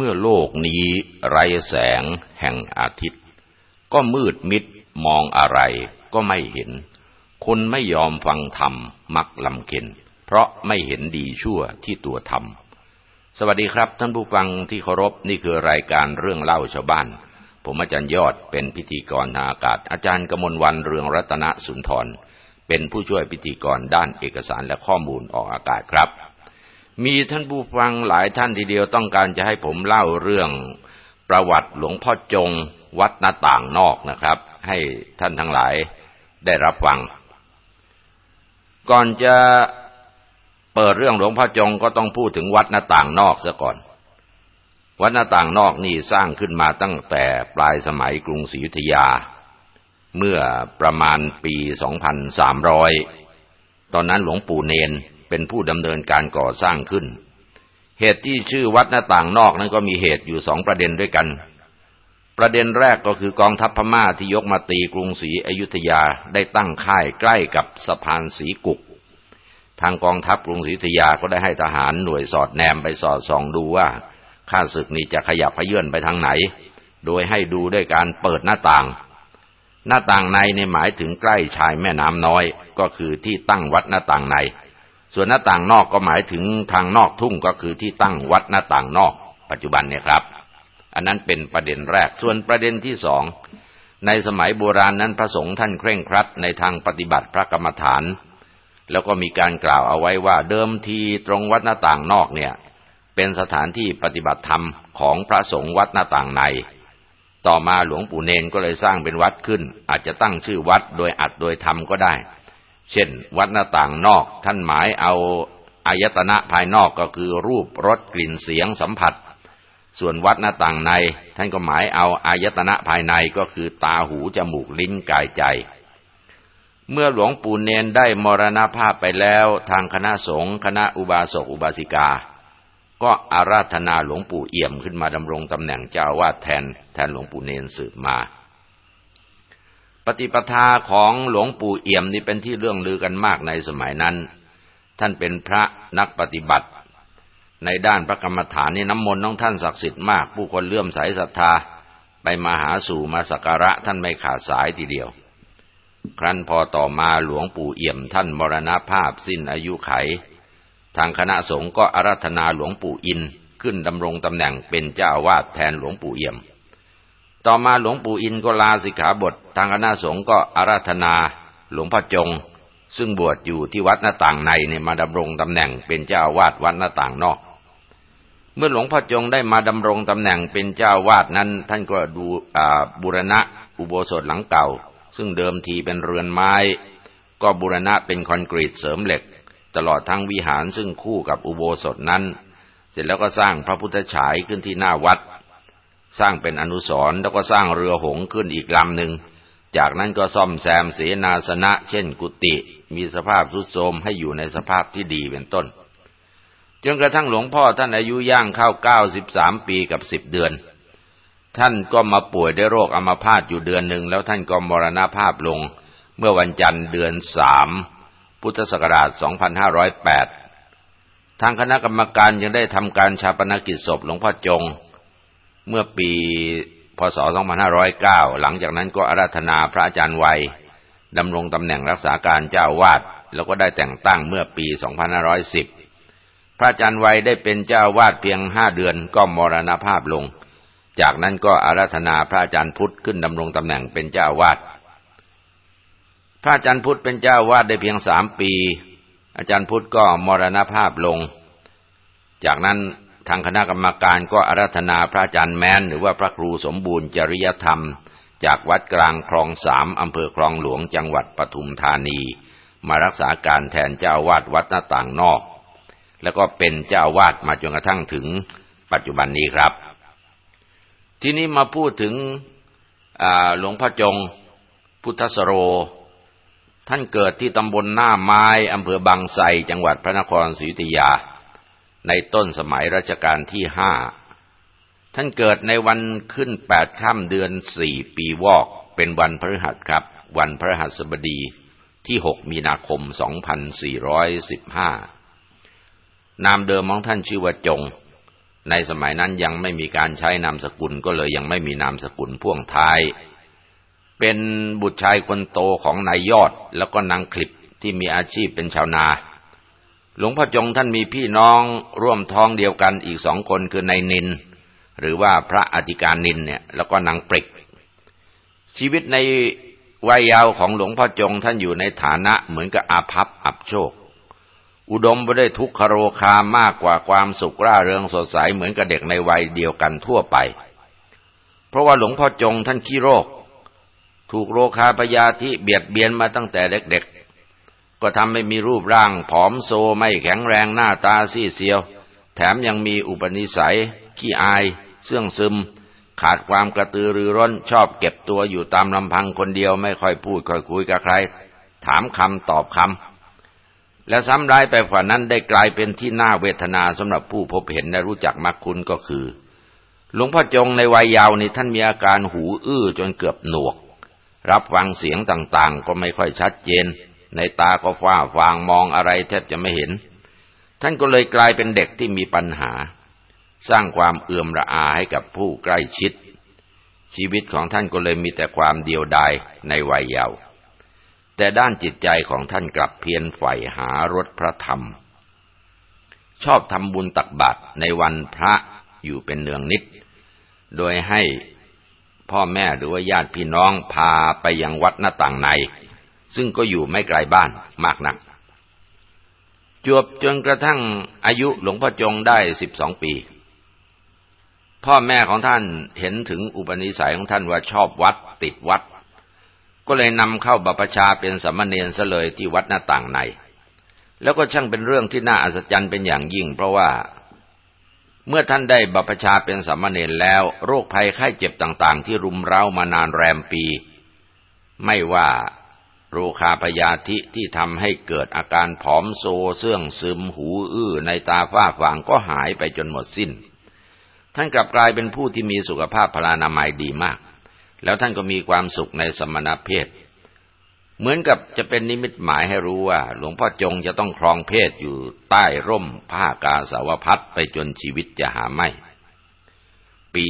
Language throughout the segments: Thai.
เมื่อโลกนี้ไร้แสงแห่งอาทิตย์ ก็มืดมิดมองอะไรก็ไม่เห็น คนไม่ยอมฟังธรรมมักลำเค็นเพราะไม่เห็นดีชั่วที่ตัวทำสวัสดีครับท่านผู้ฟังที่เคารพนี่คือรายการเรื่องเล่าชาวบ้าน ผมอาจารย์ยอดเป็นพิธีกรทางอากาศ อาจารย์กมลวันเรืองรัตนสุนทร เป็นผู้ช่วยพิธีกรด้านเอกสารและข้อมูลออกอากาศครับ มีท่านผู้ฟังหลายท่านทีเดียวต้องการจะให้ผมเล่าเรื่องประวัติหลวงพ่อจงวัดหน้าต่างนอกนะครับ ให้ท่านทั้งหลายได้รับฟัง ก่อนจะเปิดเรื่องหลวงพ่อจงก็ต้องพูดถึงวัดหน้าต่างนอกซะก่อน วัดหน้าต่างนอกนี่สร้างขึ้นมาตั้งแต่ปลายสมัยกรุงศรีอยุธยา เมื่อประมาณปี 2300 ตอนนั้นหลวงปู่เนน เป็นผู้ดำเนินการก่อสร้างขึ้น เหตุที่ชื่อวัดหน้าต่างนอกนั้นก็มีเหตุอยู่สองประเด็นด้วยกัน ประเด็นแรกก็คือกองทัพพม่าที่ยกมาตีกรุงศรีอยุธยาได้ตั้งค่ายใกล้กับสะพานสีกุก ทางกองทัพกรุงศรีอยุธยาก็ได้ให้ทหารหน่วยสอดแนมไปสอดส่องดูว่าข้าศึกนี้จะขยับขยื่นไปทางไหน โดยให้ดูด้วยการเปิดหน้าต่าง หน้าต่างในในหมายถึงใกล้ชายแม่น้ำน้อย ก็คือที่ตั้งวัดหน้าต่างใน ส่วนหน้าต่างนอกก็หมายถึงทางนอกทุ่งก็คือที่ตั้งวัดหน้าต่างนอก ปัจจุบันเนี่ยครับ อันนั้นเป็นประเด็นแรก ส่วนประเด็นที่สองในสมัยโบราณนั้นพระสงฆ์ท่านเคร่งครัดในทางปฏิบัติพระกรรมฐาน แล้วก็มีการกล่าวเอาไว้ว่าเดิมทีตรงวัดหน้าต่างนอกเนี่ย เป็นสถานที่ปฏิบัติธรรมของพระสงฆ์วัดหน้าต่างใน ต่อมาหลวงปู่เนนก็เลยสร้างเป็นวัดขึ้น อาจจะตั้งชื่อวัดโดยอัดโดยธรรมก็ได้ เช่น วัดหน้าต่างนอก ท่านหมายเอาอายตนะภายนอกก็คือรูปรสกลิ่นเสียงสัมผัส ส่วนวัดหน้าต่างใน ท่านก็หมายเอาอายตนะภายในก็คือตาหูจมูกลิ้นกายใจ เมื่อหลวงปู่เนนได้มรณภาพไปแล้วทางคณะสงฆ์คณะอุบาสกอุบาสิกา ก็อาราธนาหลวงปู่เอี่ยมขึ้นมาดำรงตำแหน่งเจ้าวาดแทน แทนหลวงปู่เนนสืบมา ปฏิปทาของหลวงปู่เอี่ยมนี่เป็นที่เรื่องลือกันมากในสมัยนั้น ท่านเป็นพระนักปฏิบัติ ในด้านพระกรรมฐานนี่น้ำมนต์ของท่านศักดิ์สิทธิ์มาก ผู้คนเลื่อมใสศรัทธาไปมาหาสู่มาสักการะท่านไม่ขาดสายทีเดียว ครั้นพอต่อมาหลวงปู่เอี่ยมท่านมรณภาพสิ้นอายุไข ทางคณะสงฆ์ก็อาราธนาหลวงปู่อินขึ้นดำรงตำแหน่งเป็นเจ้าวาดแทนหลวงปู่เอี่ยม ต่อมาหลวงปู่อินก็ลาสิกขาบท ทางคณะสงฆ์ก็อาราธนาหลวงพ่อจง ซึ่งบวชอยู่ที่วัดหน้าต่างในเนี่ยมาดำรงตำแหน่งเป็นเจ้าวาดวัดหน้าต่างนอก เมื่อหลวงพ่อจงได้มาดำรงตำแหน่งเป็นเจ้าวาดนั้น ท่านก็ดูบุรณะอุโบสถหลังเก่า ซึ่งเดิมทีเป็นเรือนไม้ ก็บุรณะเป็นคอนกรีตเสริมเหล็ก ตลอดทั้งวิหารซึ่งคู่กับอุโบสถนั้น เสร็จแล้วก็สร้างพระพุทธฉายขึ้นที่หน้าวัด สร้างเป็นอนุสรณ์แล้วก็สร้างเรือหงขึ้นอีกลำหนึ่ง จากนั้นก็ซ่อมแซมเสนาสนะ เช่นกุฏิมีสภาพทุดโทรมให้อยู่ในสภาพที่ดีเป็นต้น จนกระทั่งหลวงพ่อท่านอายุย่างเข้าเก้าสิบสามปีกับสิบเดือน ท่านก็มาป่วยด้วยโรคอัมาพาตอยู่เดือนหนึ่งแล้วท่านก็มรณภาพลง เมื่อวันจันทร์เดือนสามพุทธศักราช 2508 ทางคณะกรรมการยังได้ทำการชาปนกิจศพหลวงพ่อจง เมื่อปีพศ 2509 หลังจากนั้นก็อาราธนาพระอาจารย์วัยดำรงตำแหน่งรักษาการเจ้าวาด แล้วก็ได้แต่งตั้งเมื่อปี 2510 พระอาจารย์วัยได้เป็นเจ้าวาดเพียงห้าเดือนก็มรณภาพลง จากนั้นก็อาราธนาพระอาจารย์พุทธขึ้นดำรงตำแหน่งเป็นเจ้าวาด พระอาจารย์พุทธเป็นเจ้าวาดได้เพียงสามปี อาจารย์พุทธก็มรณภาพลง จากนั้น ทางคณะกรรมการก็อาราธนาพระอาจารย์แม้น หรือว่าพระครูสมบูรณ์จริยธรรม จากวัดกลางคลองสามอำเภอคลองหลวงจังหวัดปทุมธานี มารักษาการแทนเจ้าวาดวัดหน้าต่างนอก แล้วก็เป็นเจ้าวาดมาจนกระทั่งถึงปัจจุบันนี้ครับ ทีนี้มาพูดถึงหลวงพ่อจง พุทธสโร ท่านเกิดที่ตำบลหน้าไม้อำเภอบางไทรจังหวัดพระนครศรีอยุธยา ในต้นสมัยรัชกาลที่ห้าท่านเกิดในวันขึ้นแปดค่ำเดือนสี่ปีวอก เป็นวันพฤหัสครับ วันพฤหัสบดีที่หกมีนาคมสองพันสี่ร้อยสิบห้านามเดิมของท่านชื่อว่าจง ในสมัยนั้นยังไม่มีการใช้นามสกุลก็เลยยังไม่มีนามสกุลพ่วงท้าย เป็นบุตรชายคนโตของนายยอดแล้วก็นางคลิปที่มีอาชีพเป็นชาวนา หลวงพ่อจงท่านมีพี่น้องร่วมท้องเดียวกันอีกสองคนคือนายนิน หรือว่าพระอธิการนินเนี่ย แล้วก็นางปริก ชีวิตในวัยยาวของหลวงพ่อจงท่านอยู่ในฐานะเหมือนกับอาภัพอับโชค อุดมไปด้วยทุกขโรคามากกว่าความสุขร่าเริงสดใสเหมือนกับเด็กในวัยเดียวกันทั่วไป เพราะว่าหลวงพ่อจงท่านขี้โรค ถูกโรคาพยาธิเบียดเบียนมาตั้งแต่เด็ก ก็ทำให้มีรูปร่างผอมโซไม่แข็งแรงหน้าตาซีเซียว แถมยังมีอุปนิสัย ขี้อาย เสื่องซึม ขาดความกระตือรือร้นชอบเก็บตัวอยู่ตามลำพังคนเดียวไม่ค่อยพูดค่อยคุยกับใคร ถามคำตอบคำและซ้ำร้ายไปกว่านั้นได้กลายเป็นที่น่าเวทนาสำหรับผู้พบเห็นและรู้จักมักคุณก็คือ หลวงพ่อจงในวัยยาวนี่ท่านมีอาการหูอื้อจนเกือบหนวก รับฟังเสียงต่างๆ ก็ไม่ค่อยชัดเจน ในตาก็ฟ้าฟางมองอะไรแทบจะไม่เห็น ท่านก็เลยกลายเป็นเด็กที่มีปัญหา สร้างความเอื่อมระอาให้กับผู้ใกล้ชิด ชีวิตของท่านก็เลยมีแต่ความเดียวดายในวัยเยาว์แต่ด้านจิตใจของท่านกลับเพียรใฝ่หารถพระธรรม ชอบทำบุญตักบาตรในวันพระอยู่เป็นเนืองนิด โดยให้พ่อแม่หรือว่าญาติพี่น้องพาไปยังวัดหน้าต่างใน ซึ่งก็อยู่ไม่ไกลบ้านมากนัก จวบจนกระทั่งอายุหลวงพ่อจงได้สิบสองปี พ่อแม่ของท่านเห็นถึงอุปนิสัยของท่านว่าชอบวัดติดวัด ก็เลยนำเข้าบัพชาเป็นสมณเณรซะเลยที่วัดหน้าต่างใน แล้วก็ช่างเป็นเรื่องที่น่าอัศจรรย์เป็นอย่างยิ่ง เพราะว่าเมื่อท่านได้บัพชาเป็นสมณเณรแล้ว โรคภัยไข้เจ็บต่าง ๆ ที่รุมเร้ามานานแรมปี ไม่ว่า รคาพยาธิที่ทำให้เกิดอาการผอมโซเสื่องซึมหูอื้อในตาฝ้าฟางก็หายไปจนหมดสิ้น ท่านกลับกลายเป็นผู้ที่มีสุขภาพพลานามัยดีมาก แล้วท่านก็มีความสุขในสมณเพศ เหมือนกับจะเป็นนิมิตหมายให้รู้ว่า หลวงพ่อจงจะต้องครองเพศอยู่ใต้ร่มผ้ากาสาวพัดไปจนชีวิตจะหาไม่ ปี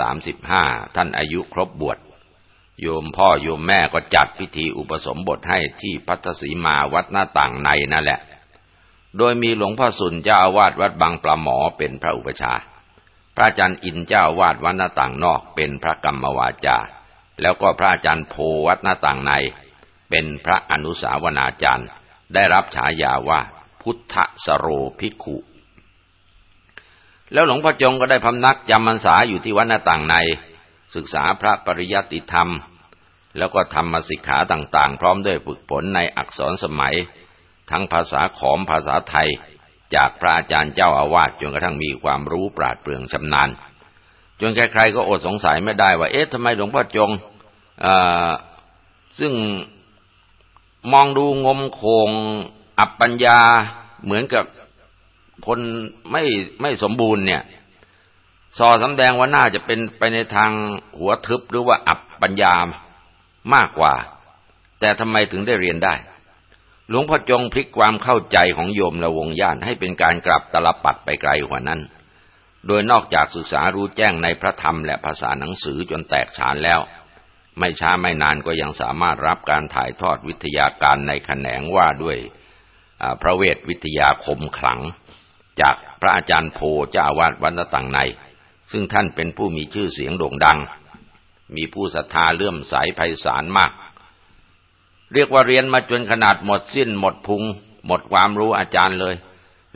2435 ท่านอายุครบบวช โยมพ่อโยมแม่ก็จัดพิธีอุปสมบทให้ที่พัทสีมาวัดหน้าต่างในนั่นแหละ โดยมีหลวงพ่อสุนเจ้าอาวาสวัดบางปลาหมอเป็นพระอุปชา พระอาจารย์อินเจ้าวาดวัดหน้าต่างนอกเป็นพระกรรมวาจา แล้วก็พระอาจารย์โพวัดหน้าต่างใน เป็นพระอนุสาวนาจารย์ ได้รับฉายาว่าพุทธสโรภิกขุ แล้วหลวงพ่อจงก็ได้พำนักจำพรรษาอยู่ที่วัดหน้าต่างใน ศึกษาพระปริยัติธรรม แล้วก็ทำมาสิกขาต่างๆ พร้อมด้วยฝึกฝนในอักษรสมัย ทั้งภาษาขอมภาษาไทย จากพระอาจารย์เจ้าอาวาสจนกระทั่งมีความรู้ปราดเปรื่องชำนาญ จนใครๆก็อดสงสัยไม่ได้ว่า เอ๊ะทำไมหลวงพ่อจงซึ่งมองดูงมโคงอับปัญญาเหมือนกับคนไม่ไม่สมบูรณ์เนี่ย สอสำแดงว่าน่าจะเป็นไปในทางหัวทึบหรือว่าอับปัญญามากกว่า แต่ทำไมถึงได้เรียนได้ หลวงพ่อจงพลิกความเข้าใจของโยมและวงญาติให้เป็นการกลับตลปัดไปไกลกว่านั้น โดยนอกจากศึกษารู้แจ้งในพระธรรมและภาษาหนังสือจนแตกฉานแล้ว ไม่ช้าไม่นานก็ยังสามารถรับการถ่ายทอดวิทยาการในแขนงว่าด้วยพระเวทวิทยาคมขลัง จากพระอาจารย์โพเจ้าวาดวัดตังใน ซึ่งท่านเป็นผู้มีชื่อเสียงโด่งดัง มีผู้ศรัทธาเลื่อมใสไพศาลมาก เรียกว่าเรียนมาจนขนาดหมดสิ้นหมดพุง หมดความรู้อาจารย์เลย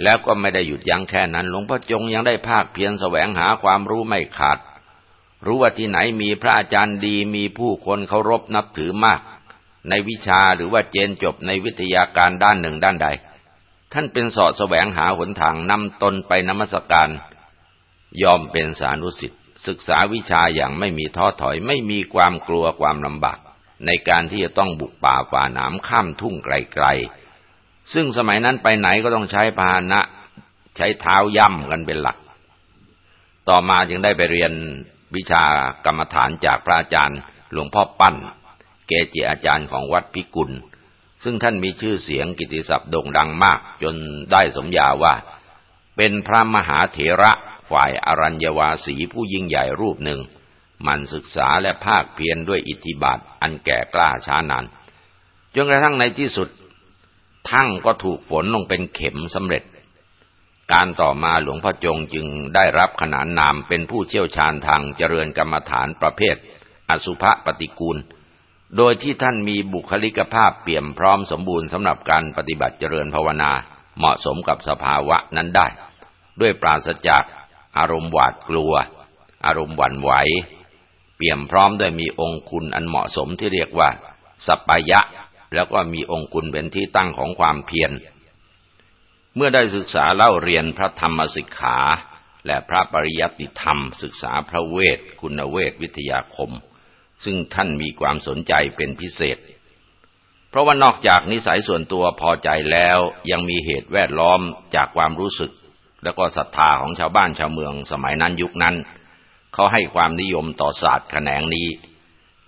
แล้วก็ไม่ได้หยุดยั้งแค่นั้น หลวงพ่อจงยังได้ภาคเพียรแสวงหาความรู้ไม่ขาด รู้ว่าที่ไหนมีพระอาจารย์ดีมีผู้คนเคารพนับถือมาก ในวิชาหรือว่าเจนจบในวิทยาการด้านหนึ่งด้านใด ท่านเป็นสอดแสวงหาหนทางนำตนไปนมัสการ ยอมเป็นสานุสิทธิ์ศึกษาวิชาอย่างไม่มีท้อถอยไม่มีความกลัวความลำบาก ในการที่จะต้องบุกป่าฝ่าหนามข้ามทุ่งไกลๆ ซึ่งสมัยนั้นไปไหนก็ต้องใช้พาหนะ ใช้เท้าย่ำกันเป็นหลัก ต่อมาจึงได้ไปเรียนวิชากรรมฐานจากพระอาจารย์ หลวงพ่อปั้น เกจิอาจารย์ของวัดพิกุล ซึ่งท่านมีชื่อเสียงกิติศัพท์โด่งดังมาก จนได้สมญาว่า เป็นพระมหาเถระ ฝ่ายอรัญญวาสีผู้ยิ่งใหญ่รูปหนึ่ง มันศึกษาและภาคเพียรด้วยอิทธิบาทอันแก่กล้าช้านานจนกระทั่งในที่สุด ทั้งก็ถูกฝนลงเป็นเข็มสำเร็จ การต่อมาหลวงพ่อจงจึงได้รับขนานนามเป็นผู้เชี่ยวชาญทางเจริญกรรมฐานประเภท อสุภปฏิกูล โดยที่ท่านมีบุคลิกภาพเปี่ยมพร้อมสมบูรณ์สำหรับการปฏิบัติเจริญภาวนาเหมาะสมกับสภาวะนั้นได้ ด้วยปราศจาก อารมณ์หวาดกลัว อารมณ์หวั่นไหว เปี่ยมพร้อมด้วยมีองคุณอันเหมาะสมที่เรียกว่าสัปยะ แล้วก็มีองคุณเป็นที่ตั้งของความเพียร เมื่อได้ศึกษาเล่าเรียนพระธรรมสิกขา และพระปริยัติธรรม ศึกษาพระเวท คุณเวทวิทยาคม ซึ่งท่านมีความสนใจเป็นพิเศษ เพราะว่านอกจากนิสัยส่วนตัวพอใจแล้วยังมีเหตุแวดล้อมจากความรู้สึก แล้วก็ศรัทธาของชาวบ้านชาวเมืองสมัยนั้นยุคนั้น เขาให้ความนิยมต่อศาสตร์แขนงนี้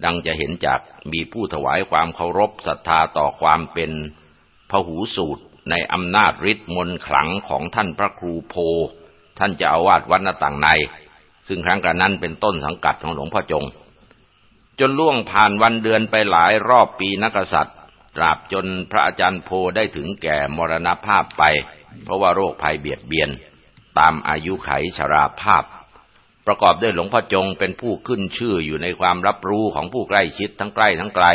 ดังจะเห็นจากมีผู้ถวายความเคารพศรัทธาต่อความเป็นพหูสูตรในอำนาจฤทธิ์มนขลังของท่านพระครูโพ ท่านจะอาวาสวัดนาต่างใน ซึ่งครั้งกระนั้นเป็นต้นสังกัดของหลวงพ่อจง จนล่วงผ่านวันเดือนไปหลายรอบปีนักษัตริย์ตราบจนพระอาจารย์โพได้ถึงแก่มรณภาพไป เพราะว่าโรคภัยเบียดเบียน ตามอายุไขชราภาพ ประกอบด้วยหลวงพ่อจงเป็นผู้ขึ้นชื่ออยู่ในความรับรู้ของผู้ใกล้ชิดทั้งใกล้ทั้งไกล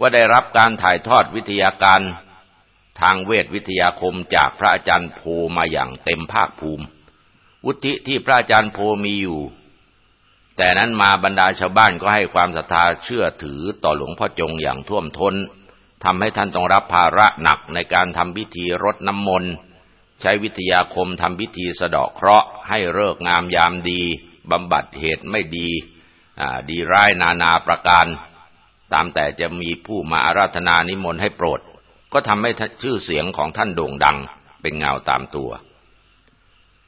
ว่าได้รับการถ่ายทอดวิทยาการทางเวทวิทยาคมจากพระอาจารย์โพมาอย่างเต็มภาคภูมิ วุฒิที่พระอาจารย์โพมีอยู่ แต่นั้นมาบรรดาชาวบ้านก็ให้ความศรัทธาเชื่อถือต่อหลวงพ่อจงอย่างท่วมทน้น ทำให้ท่านต้องรับภาระหนักในการทำพิธีรดน้ำมนต์ ใช้วิทยาคมทำพิธีสะเดาะเคราะห์ให้เลิกงามยามดีบำบัดเหตุไม่ดีดีร้ายนานาประการ ตามแต่จะมีผู้มาอาราธนานิมนต์ให้โปรด ก็ทำให้ชื่อเสียงของท่านโด่งดัง เป็นเงาตามตัว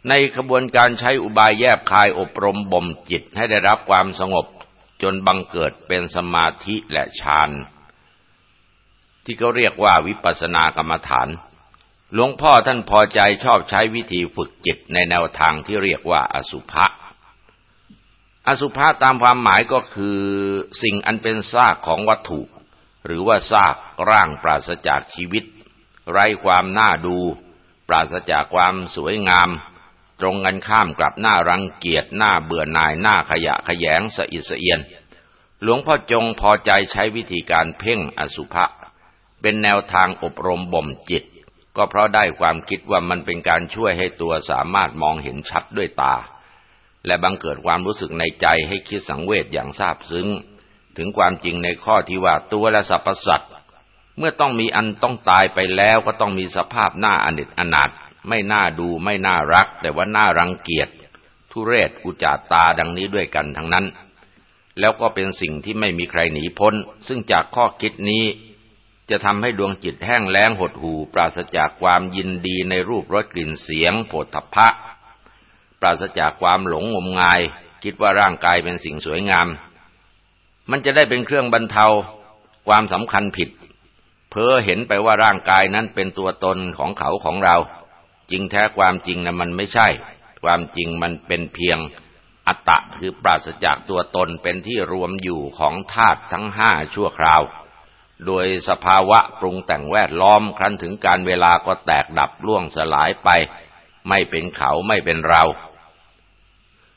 ในขบวนการใช้อุบายแยบคายอบรมบ่มจิตให้ได้รับความสงบ จนบังเกิดเป็นสมาธิและฌาน ที่เขาเรียกว่าวิปัสสนากรรมฐาน หลวงพ่อท่านพอใจชอบใช้วิธีฝึกจิตในแนวทางที่เรียกว่าอสุภะ อสุภะตามความหมายก็คือสิ่งอันเป็นซากของวัตถุ หรือว่าซากร่างปราศจากชีวิต ไร้ความน่าดู ปราศจากความสวยงาม ตรงกันข้ามกับหน้ารังเกียจหน้าเบื่อหน่ายหน้าขยะขยงสะอิดสะเอียน หลวงพ่อจงพอใจใช้วิธีการเพ่งอสุภะ เป็นแนวทางอบรมบ่มจิต ก็เพราะได้ความคิดว่ามันเป็นการช่วยให้ตัวสามารถมองเห็นชัดด้วยตา และบังเกิดความรู้สึกในใจให้คิดสังเวชอย่างซาบซึ้ง ถึงความจริงในข้อที่ว่าตัวและสรรพสัตว์เมื่อต้องมีอันต้องตายไปแล้วก็ต้องมีสภาพหน้าอนิจอนาถไม่น่าดูไม่น่ารัก แต่ว่าน่ารังเกียจทุเรศอุจาตาดังนี้ด้วยกันทั้งนั้น แล้วก็เป็นสิ่งที่ไม่มีใครหนีพ้น ซึ่งจากข้อคิดนี้ จะทำให้ดวงจิตแห้งแล้งหดหู่ปราศจากความยินดีในรูปรสกลิ่นเสียงโผฏฐพะ ปราศจากความหลงงมงาย คิดว่าร่างกายเป็นสิ่งสวยงาม มันจะได้เป็นเครื่องบรรเทา ความสำคัญผิด เพ้อเห็นไปว่าร่างกายนั้นเป็นตัวตนของเขาของเรา จริงแท้ความจริงนะมันไม่ใช่ ความจริงมันเป็นเพียงอัตตะคือปราศจากตัวตนเป็นที่รวมอยู่ของธาตุทั้งห้าชั่วคราว โดยสภาวะปรุงแต่งแวดล้อมครั้นถึงการเวลาก็แตกดับล่วงสลายไป ไม่เป็นเขาไม่เป็นเรา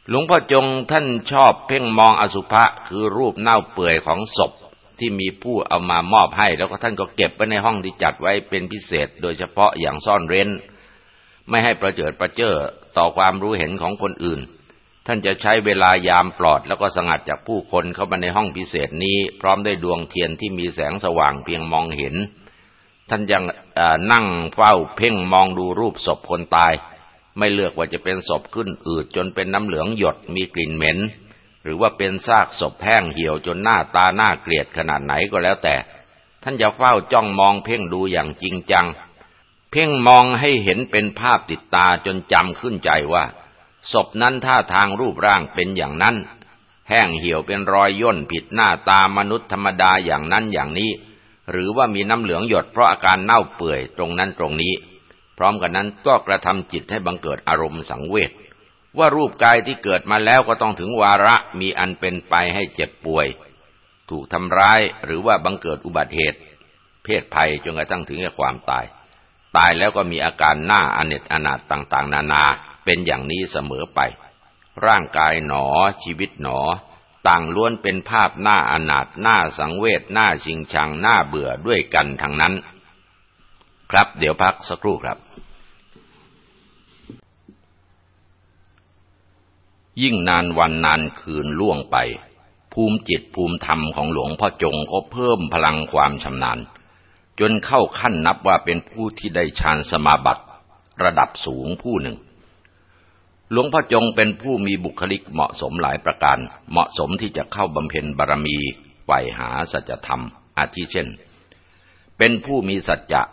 หลวงพ่อจงท่านชอบเพ่งมองอสุภะคือรูปเน่าเปื่อยของศพที่มีผู้เอามามอบให้ แล้วก็ท่านก็เก็บไว้ในห้องที่จัดไว้เป็นพิเศษ โดยเฉพาะอย่างซ่อนเร้น ไม่ให้ประเจิดประเจ้อต่อความรู้เห็นของคนอื่น ท่านจะใช้เวลายามปลอดแล้วก็สงัดจากผู้คนเข้ามาในห้องพิเศษนี้ พร้อมด้วยดวงเทียนที่มีแสงสว่างเพียงมองเห็น ท่านยังนั่งเฝ้าเพ่งมองดูรูปศพคนตาย ไม่เลือกว่าจะเป็นศพขึ้นอืดจนเป็นน้ำเหลืองหยดมีกลิ่นเหม็น หรือว่าเป็นซากศพแห้งเหี่ยวจนหน้าตาหน้าเกลียดขนาดไหนก็แล้วแต่ ท่านจะเฝ้าจ้องมองเพ่งดูอย่างจริงจัง เพ่งมองให้เห็นเป็นภาพติดตาจนจำขึ้นใจว่า ศพนั้นท่าทางรูปร่างเป็นอย่างนั้น แห้งเหี่ยวเป็นรอยย่นผิดหน้าตามนุษย์ธรรมดาอย่างนั้นอย่างนี้ หรือว่ามีน้ำเหลืองหยดเพราะอาการเน่าเปื่อยตรงนั้นตรงนี้ พร้อมกันนั้นก็กระทำจิตให้บังเกิดอารมณ์สังเวชว่ารูปกายที่เกิดมาแล้วก็ต้องถึงวาระมีอันเป็นไปให้เจ็บป่วย ถูกทำร้ายหรือว่าบังเกิดอุบัติเหตุ เพศภัยจนกระทั่งถึงแก่ความตาย ตายแล้วก็มีอาการหน้าอเนจอนาถต่างๆ นานา เป็นอย่างนี้เสมอไป ร่างกายหนอ ชีวิตหนอ ต่างล้วนเป็นภาพหน้าอนาถหน้าสังเวชหน้าชิงชังหน้าเบื่อด้วยกันทั้งนั้น ครับเดี๋ยวพักสักครู่ครับ ยิ่งนานวันนานคืนล่วงไป ภูมิจิตภูมิธรรมของหลวงพ่อจงก็เพิ่มพลังความชำนาญ จนเข้าขั้นนับว่าเป็นผู้ที่ได้ฌานสมาบัติระดับสูงผู้หนึ่ง หลวงพ่อจงเป็นผู้มีบุคลิกเหมาะสมหลายประการ เหมาะสมที่จะเข้าบำเพ็ญบารมีไหวหาสัจธรรม อาทิเช่น เป็นผู้มีสัจจะ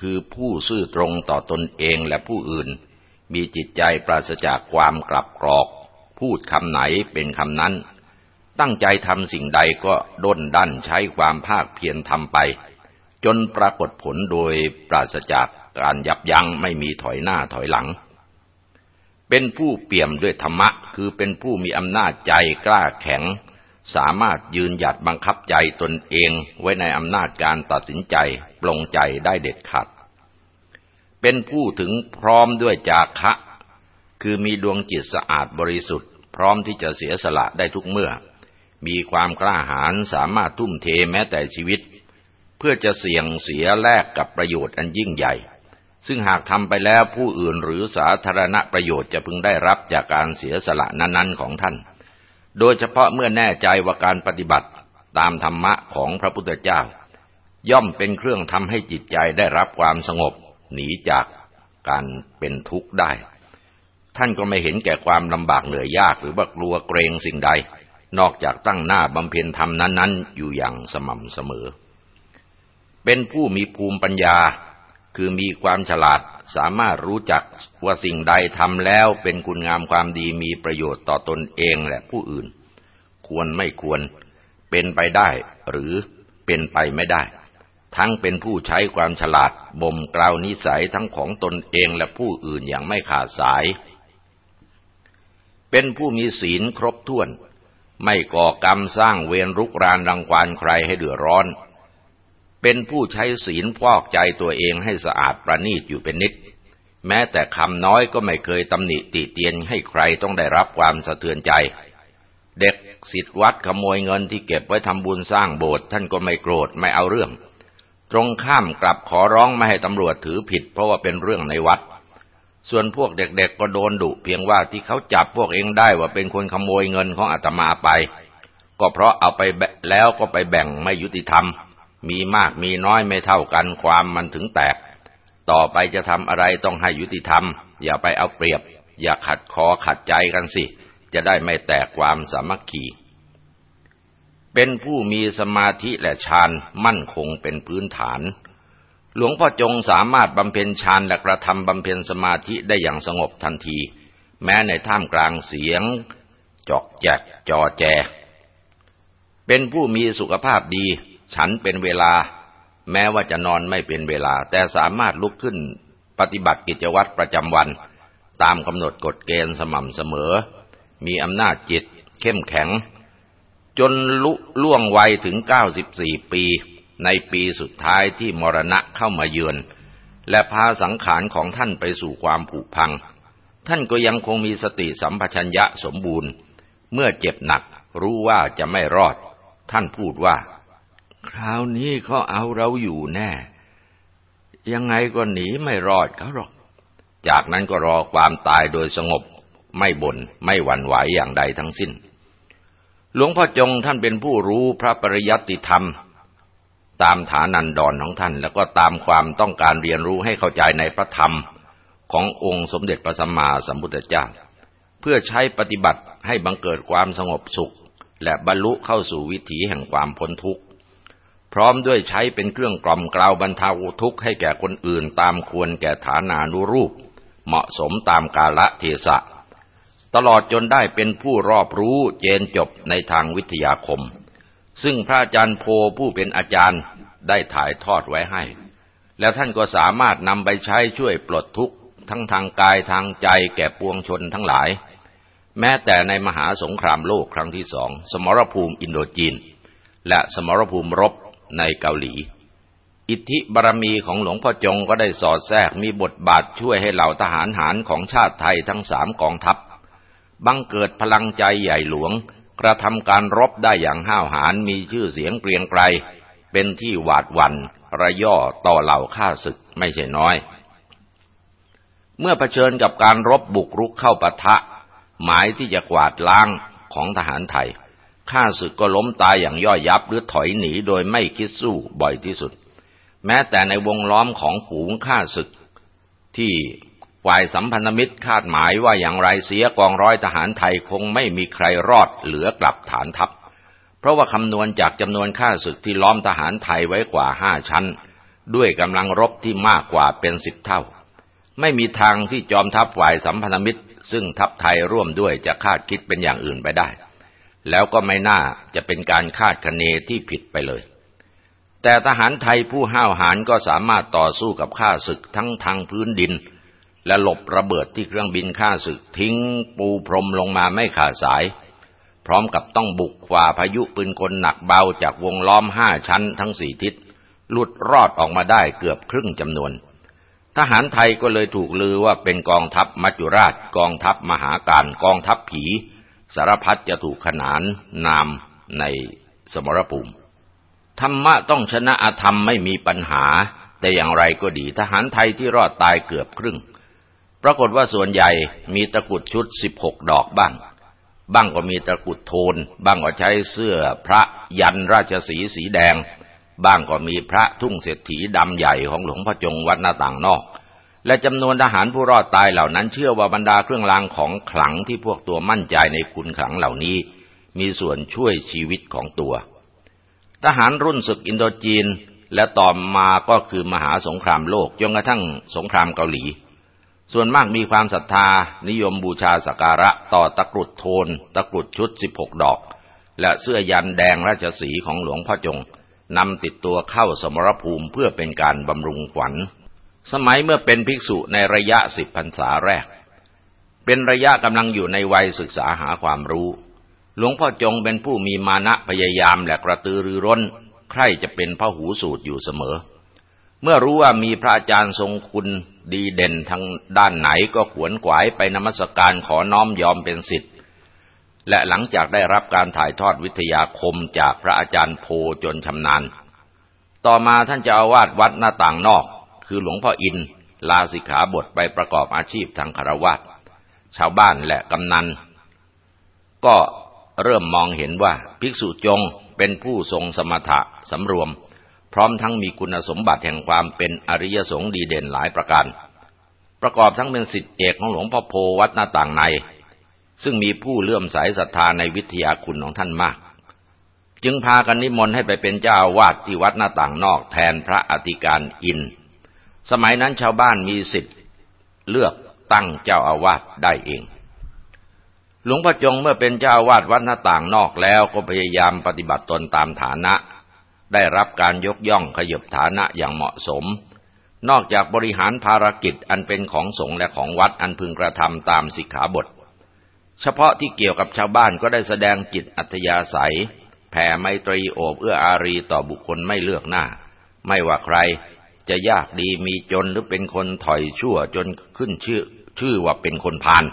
คือผู้ซื่อตรงต่อตนเองและผู้อื่น มีจิตใจปราศจากความกลับกรอก พูดคำไหนเป็นคำนั้น ตั้งใจทำสิ่งใดก็ด้นดันใช้ความภาคเพียรทำไป จนปรากฏผลโดยปราศจากการยับยั้งไม่มีถอยหน้าถอยหลัง เป็นผู้เปี่ยมด้วยธรรมะ คือเป็นผู้มีอำนาจใจกล้าแข็ง สามารถยืนหยัดบังคับใจตนเองไว้ในอำนาจการตัดสินใจปลงใจได้เด็ดขาด เป็นผู้ถึงพร้อมด้วยจาคะ คือมีดวงจิตสะอาดบริสุทธิ์ พร้อมที่จะเสียสละได้ทุกเมื่อ มีความกล้าหาญสามารถทุ่มเทแม้แต่ชีวิต เพื่อจะเสี่ยงเสียแลกกับประโยชน์อันยิ่งใหญ่ ซึ่งหากทำไปแล้วผู้อื่นหรือสาธารณประโยชน์จะพึงได้รับจากการเสียสละนั้นๆของท่าน โดยเฉพาะเมื่อแน่ใจว่าการปฏิบัติตามธรรมะของพระพุทธเจ้า ย่อมเป็นเครื่องทำให้จิตใจได้รับความสงบ หนีจากการเป็นทุกข์ได้ ท่านก็ไม่เห็นแก่ความลำบากเหนื่อยยากหรือว่ากลัวเกรงสิ่งใด นอกจากตั้งหน้าบำเพ็ญธรรมนั้น ๆ อยู่อย่างสม่ำเสมอ เป็นผู้มีภูมิปัญญา คือมีความฉลาดสามารถรู้จักว่าสิ่งใดทำแล้วเป็นคุณงามความดีมีประโยชน์ต่อตนเองและผู้อื่น ควรไม่ควร เป็นไปได้หรือเป็นไปไม่ได้ ทั้งเป็นผู้ใช้ความฉลาดบ่มกล่าวนิสัยทั้งของตนเองและผู้อื่นอย่างไม่ขาดสาย เป็นผู้มีศีลครบถ้วน ไม่ก่อกรรมสร้างเวรรุกรานรังควานใครให้เดือดร้อน เป็นผู้ใช้ศีลพอกใจตัวเองให้สะอาดประณีตอยู่เป็นนิด แม้แต่คำน้อยก็ไม่เคยตำหนิติเตียนให้ใครต้องได้รับความสะเทือนใจ เด็กสิทธิวัดขโมยเงินที่เก็บไว้ทำบุญสร้างโบสถ์ท่านก็ไม่โกรธไม่เอาเรื่อง ตรงข้ามกลับขอร้องไม่ให้ตำรวจถือผิด เพราะว่าเป็นเรื่องในวัด ส่วนพวกเด็กๆก็โดนดุเพียงว่าที่เขาจับพวกเองได้ว่าเป็นคนขโมยเงินของอาตมาไป ก็เพราะเอาไปแล้วก็ไปแบ่งไม่ยุติธรรม มีมากมีน้อยไม่เท่ากันความมันถึงแตก ต่อไปจะทำอะไรต้องให้ยุติธรรม อย่าไปเอาเปรียบ อย่าขัดคอขัดใจกันสิ จะได้ไม่แตกความสามัคคี เป็นผู้มีสมาธิและฌานมั่นคงเป็นพื้นฐาน หลวงพ่อจงสามารถบำเพ็ญฌานและกระทำบำเพ็ญสมาธิได้อย่างสงบทันที แม้ในท่ามกลางเสียง จอกแจกจอแจ เป็นผู้มีสุขภาพดี ฉันเป็นเวลา แม้ว่าจะนอนไม่เป็นเวลา แต่สามารถลุกขึ้นปฏิบัติกิจวัตรประจำวัน ตามกำหนดกฎเกณฑ์สม่ำเสมอ มีอำนาจจิตเข้มแข็ง จนลุล่วงวัยถึง 94 ปี ในปีสุดท้ายที่มรณะเข้ามาเยือน และพาสังขารของท่านไปสู่ความผุพัง ท่านก็ยังคงมีสติสัมปชัญญะสมบูรณ์ เมื่อเจ็บหนักรู้ว่าจะไม่รอด ท่านพูดว่า คราวนี้เขาเอาเราอยู่แน่ ยังไงก็หนีไม่รอดเขาหรอก จากนั้นก็รอความตายโดยสงบ ไม่บน่นไม่หวั่นไหวอย่างใดทั้งสิ้น หลวงพ่อจงท่านเป็นผู้รู้พระปริยัติธรรม ตามฐานันดรของท่าน แล้วก็ตามความต้องการเรียนรู้ให้เข้าใจในพระธรรมขององค์สมเด็จพระสัมมาสัมพุทธเจ้า เพื่อใช้ปฏิบัติให้บังเกิดความสงบสุข และบรรลุเข้าสู่วิถีแห่งความพ้นทุกข์ พร้อมด้วยใช้เป็นเครื่องกล่อมกล่าวบรรเทาทุกข์ให้แก่คนอื่นตามควรแก่ฐานานุรูป เหมาะสมตามกาลเทศะ ตลอดจนได้เป็นผู้รอบรู้เจนจบในทางวิทยาคม ซึ่งพระอาจารย์โพผู้เป็นอาจารย์ได้ถ่ายทอดไว้ให้ แล้วท่านก็สามารถนำไปใช้ช่วยปลดทุกข์ทั้งทางกายทางใจแก่ปวงชนทั้งหลาย แม้แต่ในมหาสงครามโลกครั้งที่สอง สมรภูมิอินโดจีน และสมรภูมิรบ ในเกาหลี อิทธิบารมีของหลวงพ่อจงก็ได้สอดแทรกมีบทบาทช่วยให้เหล่าทหารหารของชาติไทยทั้งสามกองทัพ บังเกิดพลังใจใหญ่หลวง กระทำการรบได้อย่างห้าวหาญมีชื่อเสียงเกรียงไกรเป็นที่หวาดหวัน่นระย่อต่อเหล่าข้าศึกไม่ใช่น้อย เมื่อเผชิญกับการรบบุกรุกเข้าปะทะ หมายที่จะกวาดล้างของทหารไทย ข้าศึกก็ล้มตายอย่างย่อยยับหรือถอยหนีโดยไม่คิดสู้บ่อยที่สุด แม้แต่ในวงล้อมของฝูงข้าศึก ที่ฝ่ายสัมพันธมิตรคาดหมายว่าอย่างไรเสียกองร้อยทหารไทยคงไม่มีใครรอดเหลือกลับฐานทัพ เพราะว่าคำนวณจากจำนวนข้าศึกที่ล้อมทหารไทยไว้กว่าห้าชั้น ด้วยกำลังรบที่มากกว่าเป็นสิบเท่า ไม่มีทางที่จอมทัพฝ่ายสัมพันธมิตร ซึ่งทัพไทยร่วมด้วยจะคาดคิดเป็นอย่างอื่นไปได้ แล้วก็ไม่น่าจะเป็นการคาดคะเนที่ผิดไปเลย แต่ทหารไทยผู้ห้าวหาญก็สามารถต่อสู้กับข้าศึกทั้งทางพื้นดิน และหลบระเบิดที่เครื่องบินข้าศึกทิ้งปูพรมลงมาไม่ขาดสาย พร้อมกับต้องบุกฝ่าพายุปืนกลหนักเบาจากวงล้อมห้าชั้นทั้งสี่ทิศหลุดรอดออกมาได้เกือบครึ่งจำนวน ทหารไทยก็เลยถูกลือว่าเป็นกองทัพมัจจุราช กองทัพมหาการกองทัพผี สารพัดจะถูกขนานนามในสมรภูมิ ธรรมะต้องชนะอธรรมไม่มีปัญหา แต่อย่างไรก็ดีทหารไทยที่รอดตายเกือบครึ่ง ปรากฏว่าส่วนใหญ่มีตะกุดชุดสิบหกดอกบ้าง บ้างก็มีตะกุดโทน บ้างก็ใช้เสื้อพระยันราชสีสีแดง บ้างก็มีพระทุ่งเศรษฐีดำใหญ่ของหลวงพ่อจงวัดหน้าต่างนอก และจำนวนทหารผู้รอดตายเหล่านั้นเชื่อว่าบรรดาเครื่องรางของขลังที่พวกตัวมั่นใจในคุณขลังเหล่านี้ มีส่วนช่วยชีวิตของตัว ทหารรุ่นศึกอินโดจีน และต่อมาก็คือมหาสงครามโลกจนกระทั่งสงครามเกาหลี ส่วนมากมีความศรัทธานิยมบูชาสักการะต่อตะกรุดโทน ตะกรุดชุดสิบหกดอก และเสื้อยันแดงราชสีของหลวงพ่อจงนำติดตัวเข้าสมรภูมิเพื่อเป็นการบำรุงขวัญ สมัยเมื่อเป็นภิกษุในระยะสิบพรรษาแรก เป็นระยะกำลังอยู่ในวัยศึกษาหาความรู้ หลวงพ่อจงเป็นผู้มีมานะพยายามและกระตือรือร้น ใคร่จะเป็นพระหูสูตรอยู่เสมอ เมื่อรู้ว่ามีพระอาจารย์ทรงคุณดีเด่นทางด้านไหนก็ขวนขวายไปนมัสการขอน้อมยอมเป็นสิทธิ์ และหลังจากได้รับการถ่ายทอดวิทยาคมจากพระอาจารย์โพจนชำนาญ ต่อมาท่านเจ้าอาวาสวัดหน้าต่างนอก คือหลวงพ่ออิน ลาสิกขาบทไปประกอบอาชีพทางคารวะชาวบ้านและกำนัน ก็เริ่มมองเห็นว่าภิกษุจงเป็นผู้ทรงสมถะสำรวม พร้อมทั้งมีคุณสมบัติแห่งความเป็นอริยสงฆ์ดีเด่นหลายประการ ประกอบทั้งเป็นสิทธิเอกของหลวงพ่อโพวัดหน้าต่างใน ซึ่งมีผู้เลื่อมใสศรัทธาในวิทยาคุณของท่านมาก จึงพากันนิมนต์ให้ไปเป็นเจ้าวาดที่วัดหน้าต่างนอกแทนพระอธิการอิน สมัยนั้นชาวบ้านมีสิทธิ์เลือกตั้งเจ้าอาวาสได้เอง หลวงพ่อจงเมื่อเป็นเจ้าอาวาดวัดหน้าต่างนอกแล้วก็พยายามปฏิบัติตนตามฐานะ ได้รับการยกย่องขยบฐานะอย่างเหมาะสม นอกจากบริหารภารกิจอันเป็นของสงฆ์และของวัดอันพึงกระทำตามสิกขาบท เฉพาะที่เกี่ยวกับชาวบ้านก็ได้แสดงจิตอัธยาศัย แผ่ไมตรีโอบเอื้ออารีต่อบุคคลไม่เลือกหน้า ไม่ว่าใคร จะยากดีมีจนหรือเป็นคนถอยชั่วจนขึ้นชื่อ ชื่อว่าเป็นคนพาล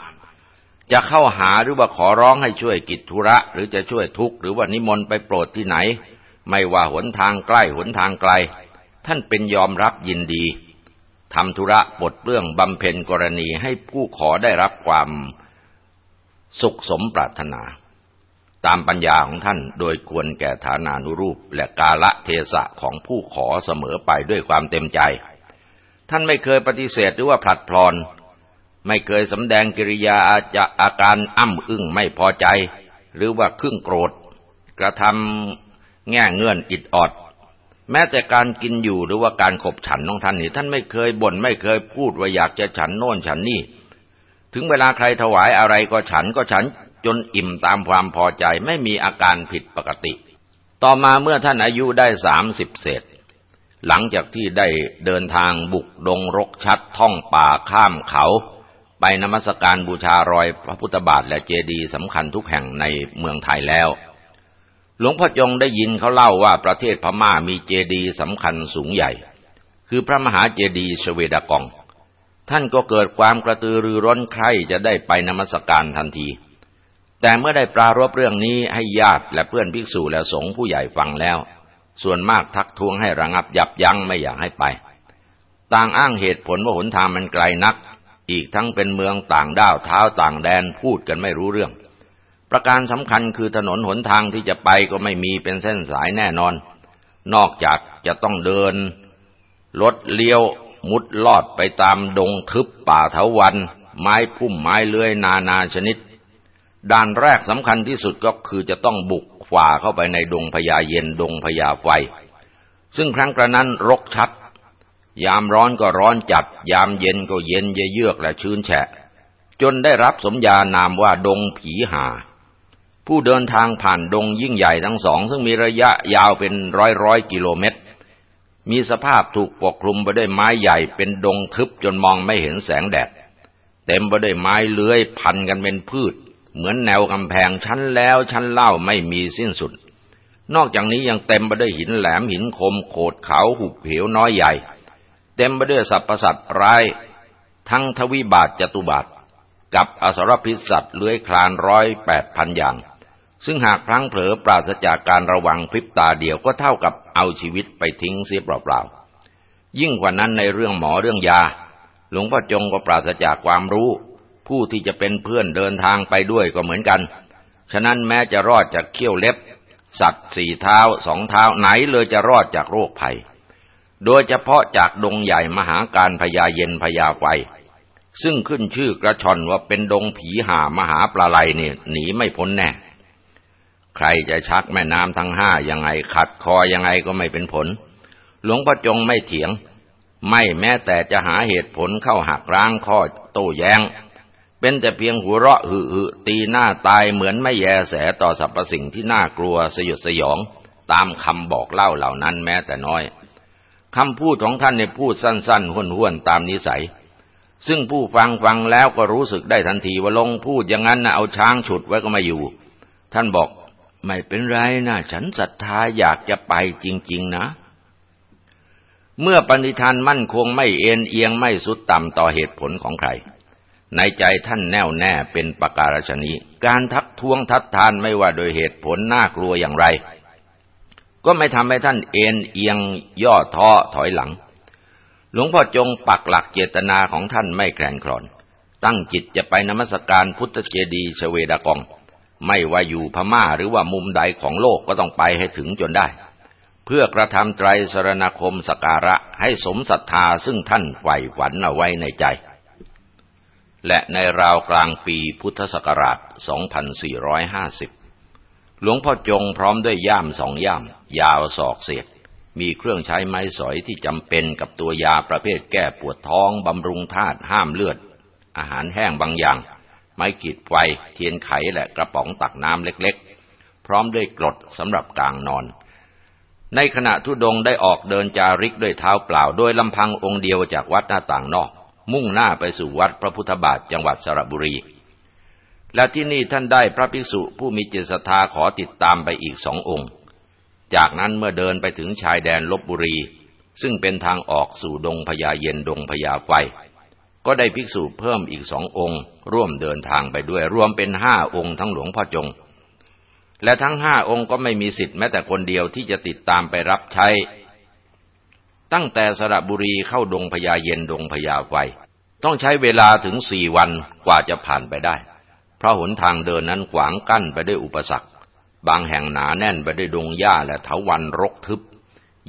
จะเข้าหาหรือว่าขอร้องให้ช่วยกิจธุระ หรือจะช่วยทุกข์หรือว่านิมนต์ไปโปรดที่ไหน ไม่ว่าหนทางใกล้หนทางไกล ท่านเป็นยอมรับยินดีทำธุระบทเรื่องบำเพ็ญกรณีให้ผู้ขอได้รับความสุขสมปรารถนา ตามปัญญาของท่านโดยควรแก่ฐานานุรูป และกาละเทศะของผู้ขอเสมอไปด้วยความเต็มใจ ท่านไม่เคยปฏิเสธหรือว่าผลัดพลอน ไม่เคยสำแดงกิริยาอาจอาการอ้ำอึ้งไม่พอใจ หรือว่าครึ่งโกรธ กระทำแง่เงื่อนอิดออด แม้แต่การกินอยู่หรือว่าการขบฉันของท่านนี่ท่านไม่เคยบ่นไม่เคยพูดว่าอยากจะฉันโน่นฉันนี่ ถึงเวลาใครถวายอะไรก็ฉันก็ฉัน จนอิ่มตามความพอใจไม่มีอาการผิดปกติ ต่อมาเมื่อท่านอายุได้สามสิบเศษ หลังจากที่ได้เดินทางบุกดงรกชัดท่องป่าข้ามเขา ไปนมัสการบูชารอยพระพุทธบาทและเจดีย์สำคัญทุกแห่งในเมืองไทยแล้วหลวงพ่อจงได้ยินเขาเล่าว่าประเทศพม่ามีเจดีย์สำคัญสูงใหญ่ คือพระมหาเจดีย์ชเวดากอง ท่านก็เกิดความกระตือรือร้นใคร่จะได้ไปนมัสการทันที แต่เมื่อได้ปรารบเรื่องนี้ให้ญาติและเพื่อนภิกษุและสงฆ์ผู้ใหญ่ฟังแล้ว ส่วนมากทักท้วงให้ระงับยับยั้งไม่อยากให้ไป ต่างอ้างเหตุผลว่าหนทางมันไกลนัก อีกทั้งเป็นเมืองต่างด้าวเท้าต่างแดนพูดกันไม่รู้เรื่อง ประการสำคัญคือถนนหนทางที่จะไปก็ไม่มีเป็นเส้นสายแน่นอน นอกจากจะต้องเดินรถเลี้ยวมุดลอดไปตามดงทึบป่าเถาวัน ไม้พุ่มไม้เลื้อยนานาชนิด ด้านแรกสำคัญที่สุดก็คือจะต้องบุกฝ่าเข้าไปในดงพญาเย็นดงพญาไฟ ซึ่งครั้งกระนั้นรกชัด ยามร้อนก็ร้อนจัด ยามเย็นก็เย็นเยือกและชื้นแฉะ จนได้รับสมญานามว่าดงผีหา ผู้เดินทางผ่านดงยิ่งใหญ่ทั้งสอง ซึ่งมีระยะยาวเป็นร้อยร้อยกิโลเมตร มีสภาพถูกปกคลุมไปด้วยไม้ใหญ่เป็นดงทึบจนมองไม่เห็นแสงแดด เต็มไปด้วยไม้เลื้อยพันกันเป็นพืช เหมือนแนวกำแพงชั้นแล้วชั้นเล่าไม่มีสิ้นสุด นอกจากนี้ยังเต็มไปด้วยหินแหลมหินคมโขดเขาหุบเหวน้อยใหญ่ เต็มไปด้วยสัตว์ประสัตว์ร้าย ทั้งทวิบาทจตุบาท กับอสรพิษสัตว์เลื้อยคลานร้อยแปดพันอย่าง ซึ่งหากพลั้งเผลอปราศจากการระวังพริบตาเดียวก็เท่ากับเอาชีวิตไปทิ้งเสียเปล่าๆยิ่งกว่านั้นในเรื่องหมอเรื่องยา หลวงพ่อจงก็ปราศจากความรู้ ผู้ที่จะเป็นเพื่อนเดินทางไปด้วยก็เหมือนกัน ฉะนั้นแม้จะรอดจากเขี้ยวเล็บ สัตว์สี่เท้าสองเท้าไหนเลยจะรอดจากโรคภัย โดยเฉพาะจากดงใหญ่มหาการพญาเย็นพญาไฟ ซึ่งขึ้นชื่อกระชอนว่าเป็นดงผีหามหาปลาไหลเนี่ยหนีไม่พ้นแน่ ใครจะชักแม่น้ำทั้งห้ายังไงขัดคอยังไงก็ไม่เป็นผล หลวงพ่อจงไม่เถียง ไม่แม้แต่จะหาเหตุผลเข้าหักล้างข้อโต้แย้ง เป็นแต่เพียงหัวเราะหึหึตีหน้าตายเหมือนไม่แยแสต่อสรรพสิ่งที่น่ากลัวสยดสยองตามคำบอกเล่าเหล่านั้นแม้แต่น้อยคำพูดของท่านในพูดสั้นๆห้วนๆตามนิสัย ซึ่งผู้ฟังฟังแล้วก็รู้สึกได้ทันทีว่าลงพูดอย่างนั้นนะเอาช้างฉุดไว้ก็ไม่อยู่ ท่านบอกไม่เป็นไรนะฉันศรัทธาอยากจะไปจริง ๆ นะ เมื่อปณิธานมั่นคงไม่เอ็นเอียงไม่สุดต่ำต่อเหตุผลของใคร ในใจท่านแน่วแน่เป็นประการฉนี้การทักท้วงทัดทานไม่ว่าโดยเหตุผลน่ากลัวอย่างไร ก็ไม่ทำให้ท่านเอ็นเอียงย่อท้อถอยหลัง หลวงพ่อจงปักหลักเจตนาของท่านไม่แกร่งคลอน ตั้งจิตจะไปนมัสการพุทธเจดีย์ชเวดากอง ไม่ว่าอยู่พม่าหรือว่ามุมใดของโลกก็ต้องไปให้ถึงจนได้ เพื่อกระทำไตรสรณคมสการะให้สมศรัทธาซึ่งท่านใฝ่ฝันเอาไว้ในใจ และในราวกลางปีพุทธศักราช 2450 หลวงพ่อจงพร้อมด้วยย่ามสองย่าม ยาวศอกเศษมีเครื่องใช้ไม้สอยที่จำเป็นกับตัวยาประเภทแก้ปวดท้อง บำรุงธาตุห้ามเลือด อาหารแห้งบางอย่าง ไม้ขีดไฟ เทียนไขและกระป๋องตักน้ำเล็กๆ พร้อมด้วยกรดสำหรับกลางนอน ในขณะทุดงได้ออกเดินจาริกด้วยเท้าเปล่าโดยลำพังองค์เดียวจากวัดหน้าต่างนอก มุ่งหน้าไปสู่วัดพระพุทธบาทจังหวัดสระบุรี และที่นี่ท่านได้พระภิกษุผู้มีจิตศรัทธาขอติดตามไปอีกสององค์ จากนั้นเมื่อเดินไปถึงชายแดนลบบุรี ซึ่งเป็นทางออกสู่ดงพญาเย็นดงพญาไฟ ก็ได้ภิกษุเพิ่มอีกสององค์ ร่วมเดินทางไปด้วยรวมเป็นห้าองค์ทั้งหลวงพ่อจงและทั้งห้าองค์ก็ไม่มีสิทธิ์แม้แต่คนเดียวที่จะติดตามไปรับใช้ ตั้งแต่สระบุรีเข้าดงพญาเย็นดงพญาไฟต้องใช้เวลาถึงสี่วันกว่าจะผ่านไปได้ เพราะหนทางเดินนั้นขวางกั้นไปด้วยอุปสรรค บางแห่งหนาแน่นไปด้วยดงหญ้าและเถาวันรกทึบ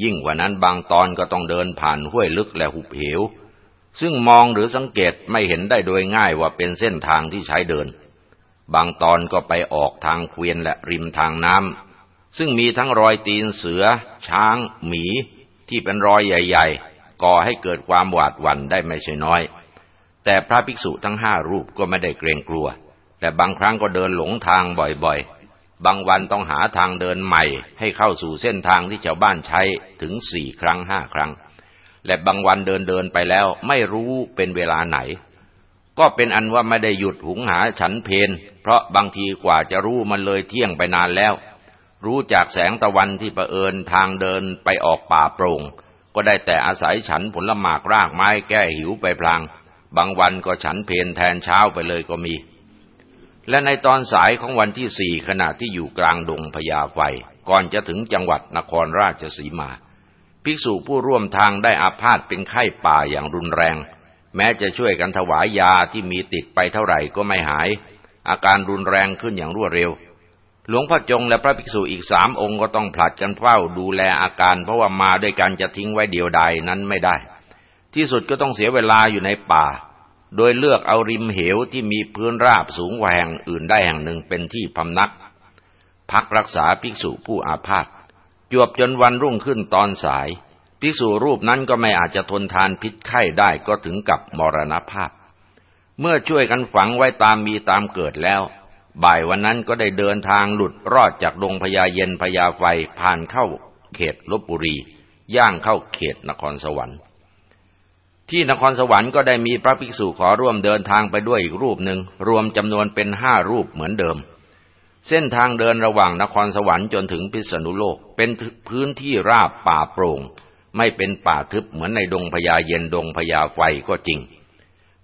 ยิ่งกว่านั้นบางตอนก็ต้องเดินผ่านห้วยลึกและหุบเหว ซึ่งมองหรือสังเกตไม่เห็นได้โดยง่ายว่าเป็นเส้นทางที่ใช้เดิน บางตอนก็ไปออกทางเควียนและริมทางน้ำซึ่งมีทั้งรอยตีนเสือ ช้าง หมี ที่เป็นรอยใหญ่ ๆ ก่อให้เกิดความหวาดหวั่นได้ไม่ใช่น้อย แต่พระภิกษุทั้งห้ารูปก็ไม่ได้เกรงกลัว แต่บางครั้งก็เดินหลงทางบ่อยๆ บางวันต้องหาทางเดินใหม่ ให้เข้าสู่เส้นทางที่ชาวบ้านใช้ถึงสี่ครั้งห้าครั้ง และบางวันเดินเดินไปแล้วไม่รู้เป็นเวลาไหน ก็เป็นอันว่าไม่ได้หยุดหุงหาฉันเพนเพราะบางทีกว่าจะรู้มันเลยเที่ยงไปนานแล้ว รู้จากแสงตะวันที่ประเอิญทางเดินไปออกป่าโปร่ง ก็ได้แต่อาศัยฉันผลหมากรากไม้แก้หิวไปพลาง บางวันก็ฉันเพนแทนเช้าไปเลยก็มี และในตอนสายของวันที่สี่ขณะที่อยู่กลางดงพญาไฟก่อนจะถึงจังหวัดนครราชสีมา ภิกษุผู้ร่วมทางได้อาพาธเป็นไข้ป่าอย่างรุนแรง แม้จะช่วยกันถวายยาที่มีติดไปเท่าไหร่ก็ไม่หาย อาการรุนแรงขึ้นอย่างรวดเร็ว หลวงพ่อจงและพระภิกษุอีกสามองค์ก็ต้องผลัดกันเฝ้าดูแลอาการ เพราะว่ามาด้วยกันจะทิ้งไว้เดียวดายนั้นไม่ได้ ที่สุดก็ต้องเสียเวลาอยู่ในป่า โดยเลือกเอาริมเหวที่มีพื้นราบสูงกว่าแห่งอื่นได้แห่งหนึ่งเป็นที่พำนัก พักรักษาภิกษุผู้อาพาธจวบจนวันรุ่งขึ้นตอนสาย ภิกษุรูปนั้นก็ไม่อาจจะทนทานพิษไข้ได้ก็ถึงกับมรณภาพ เมื่อช่วยกันฝังไว้ตามมีตามเกิดแล้ว บ่ายวันนั้นก็ได้เดินทางหลุดรอดจากดงพญาเย็นพญาไฟผ่านเข้าเขตลบบุรี ย่างเข้าเขตนครสวรรค์ ที่นครสวรรค์ก็ได้มีพระภิกษุขอร่วมเดินทางไปด้วยอีกรูปหนึ่งรวมจำนวนเป็นห้ารูปเหมือนเดิม เส้นทางเดินระหว่างนครสวรรค์จนถึงพิษณุโลก เป็นพื้นที่ราบป่าโปร่ง ไม่เป็นป่าทึบเหมือนในดงพญาเย็นดงพญาไฟก็จริง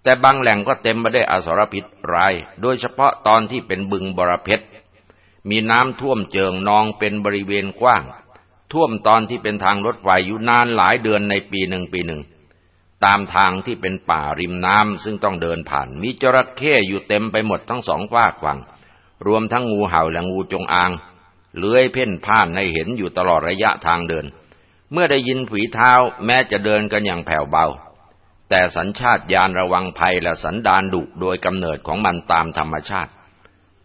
แต่บางแหล่งก็เต็มไปด้วยอสรพิษร้าย โดยเฉพาะตอนที่เป็นบึงบรเพชร มีน้ำท่วมเจิงนองเป็นบริเวณกว้าง ท่วมตอนที่เป็นทางรถไฟอยู่นานหลายเดือนในปีหนึ่งปีหนึ่ง ตามทางที่เป็นป่าริมน้ำซึ่งต้องเดินผ่าน มีจระเข้อยู่เต็มไปหมดทั้งสองฝากฝั่ง รวมทั้งงูเห่าและงูจงอาง เลื้อยเพ่นพ่านให้เห็นอยู่ตลอดระยะทางเดิน เมื่อได้ยินฝีเท้าแม้จะเดินกันอย่างแผ่วเบา แต่สัญชาตญาณระวังภัยและสันดานดุโดยกำเนิดของมันตามธรรมชาติ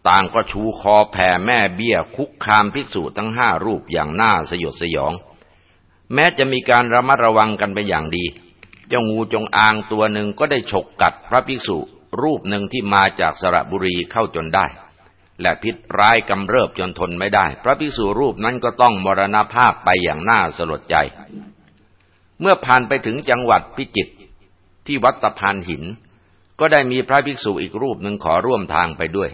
ต่างก็ชูคอแผ่แม่เบี้ยคุกคามภิกษุทั้งห้ารูปอย่างน่าสยดสยอง แม้จะมีการระมัดระวังกันไปอย่างดี เจ้างูจงอางตัวหนึ่งก็ได้ฉกกัดพระภิกษุรูปหนึ่งที่มาจากสระบุรีเข้าจนได้ และพิษร้ายกำเริบจนทนไม่ได้ พระภิกษุรูปนั้นก็ต้องมรณภาพไปอย่างน่าสลดใจ เมื่อผ่านไปถึงจังหวัดพิจิตร ที่วัดตะพานหิน ก็ได้มีพระภิกษุอีกรูปหนึ่งขอร่วมทางไปด้วย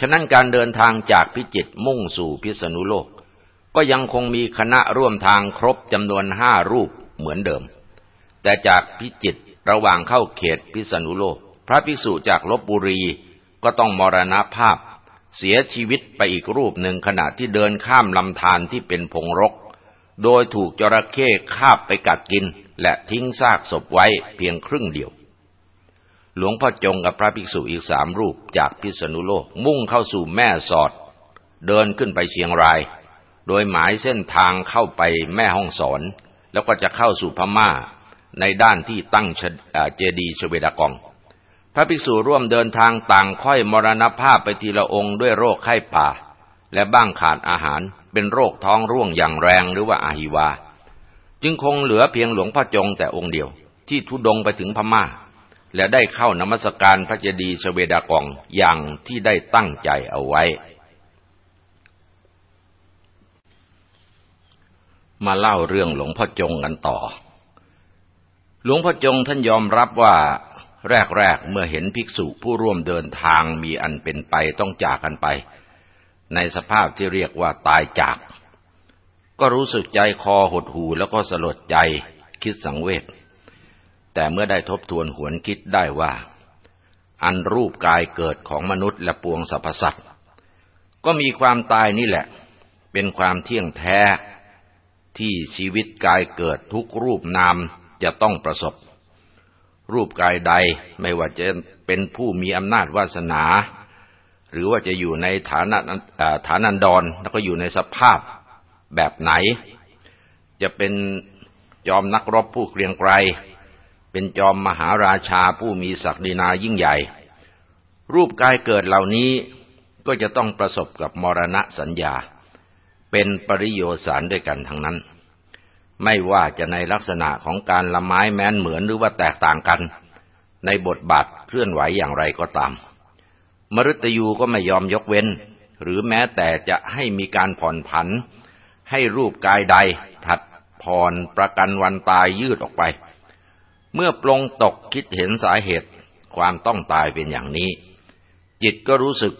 ฉะนั้นการเดินทางจากพิจิตมุ่งสู่พิษณุโลก ก็ยังคงมีคณะร่วมทางครบจำนวนห้ารูปเหมือนเดิม แต่จากพิจิตระหว่างเข้าเขตพิษณุโลก พระภิกษุจากลบบุรีก็ต้องมรณภาพ เสียชีวิตไปอีกรูปหนึ่งขณะที่เดินข้ามลำธารที่เป็นพงรก โดยถูกจระเข้คาบไปกัดกิน และทิ้งซากศพไว้เพียงครึ่งเดียว หลวงพ่อจงกับพระภิกษุอีกสามรูปจากพิษณุโลกมุ่งเข้าสู่แม่สอด เดินขึ้นไปเชียงราย โดยหมายเส้นทางเข้าไปแม่ห้องสอน แล้วก็จะเข้าสู่พม่าในด้านที่ตั้งเจดีย์ชเวดากอง พระภิกษุร่วมเดินทางต่างค่อยมรณภาพไปทีละองค์ด้วยโรคไข้ป่า และบ้างขาดอาหารเป็นโรคท้องร่วงอย่างแรงหรือว่าอาหิวา จึงคงเหลือเพียงหลวงพ่อจงแต่องค์เดียว ที่ทุดงไปถึงพมา่า และได้เข้านมัสการพระเจดีย์ชเวดากองอย่างที่ได้ตั้งใจเอาไว้ มาเล่าเรื่องหลวงพ่อจงกันต่อ หลวงพ่อจงท่านยอมรับว่าแรกๆเมื่อเห็นภิกษุผู้ร่วมเดินทางมีอันเป็นไปต้องจากกันไป ในสภาพที่เรียกว่าตายจาก ก็รู้สึกใจคอหดหูแล้วก็สลดใจคิดสังเวชแต่เมื่อได้ทบทวนหวนคิดได้ว่า อันรูปกายเกิดของมนุษย์และปวงสรรพสัตว์ก็มีความตายนี่แหละ เป็นความเที่ยงแท้ ที่ชีวิตกายเกิดทุกรูปนามจะต้องประสบ รูปกายใดไม่ว่าจะเป็นผู้มีอำนาจวาสนา หรือว่าจะอยู่ในฐานะฐานันดรแล้วก็อยู่ในสภาพ แบบไหน จะเป็นจอมนักรบผู้เกรียงไกร เป็นจอมมหาราชาผู้มีศักดินายิ่งใหญ่ รูปกายเกิดเหล่านี้ก็จะต้องประสบกับมรณะสัญญา เป็นปริโยสารด้วยกันทั้งนั้น ไม่ว่าจะในลักษณะของการละไม้แม้นเหมือนหรือว่าแตกต่างกัน ในบทบาทเคลื่อนไหวอย่างไรก็ตามมรุตยูก็ไม่ยอมยกเว้น หรือแม้แต่จะให้มีการผ่อนผัน ให้รูปกายใดผัดผ่อนประกันวันตายยืดออกไป เมื่อปลงตกคิดเห็นสาเหตุความต้องตายเป็นอย่างนี้ จิตก็รู้สึก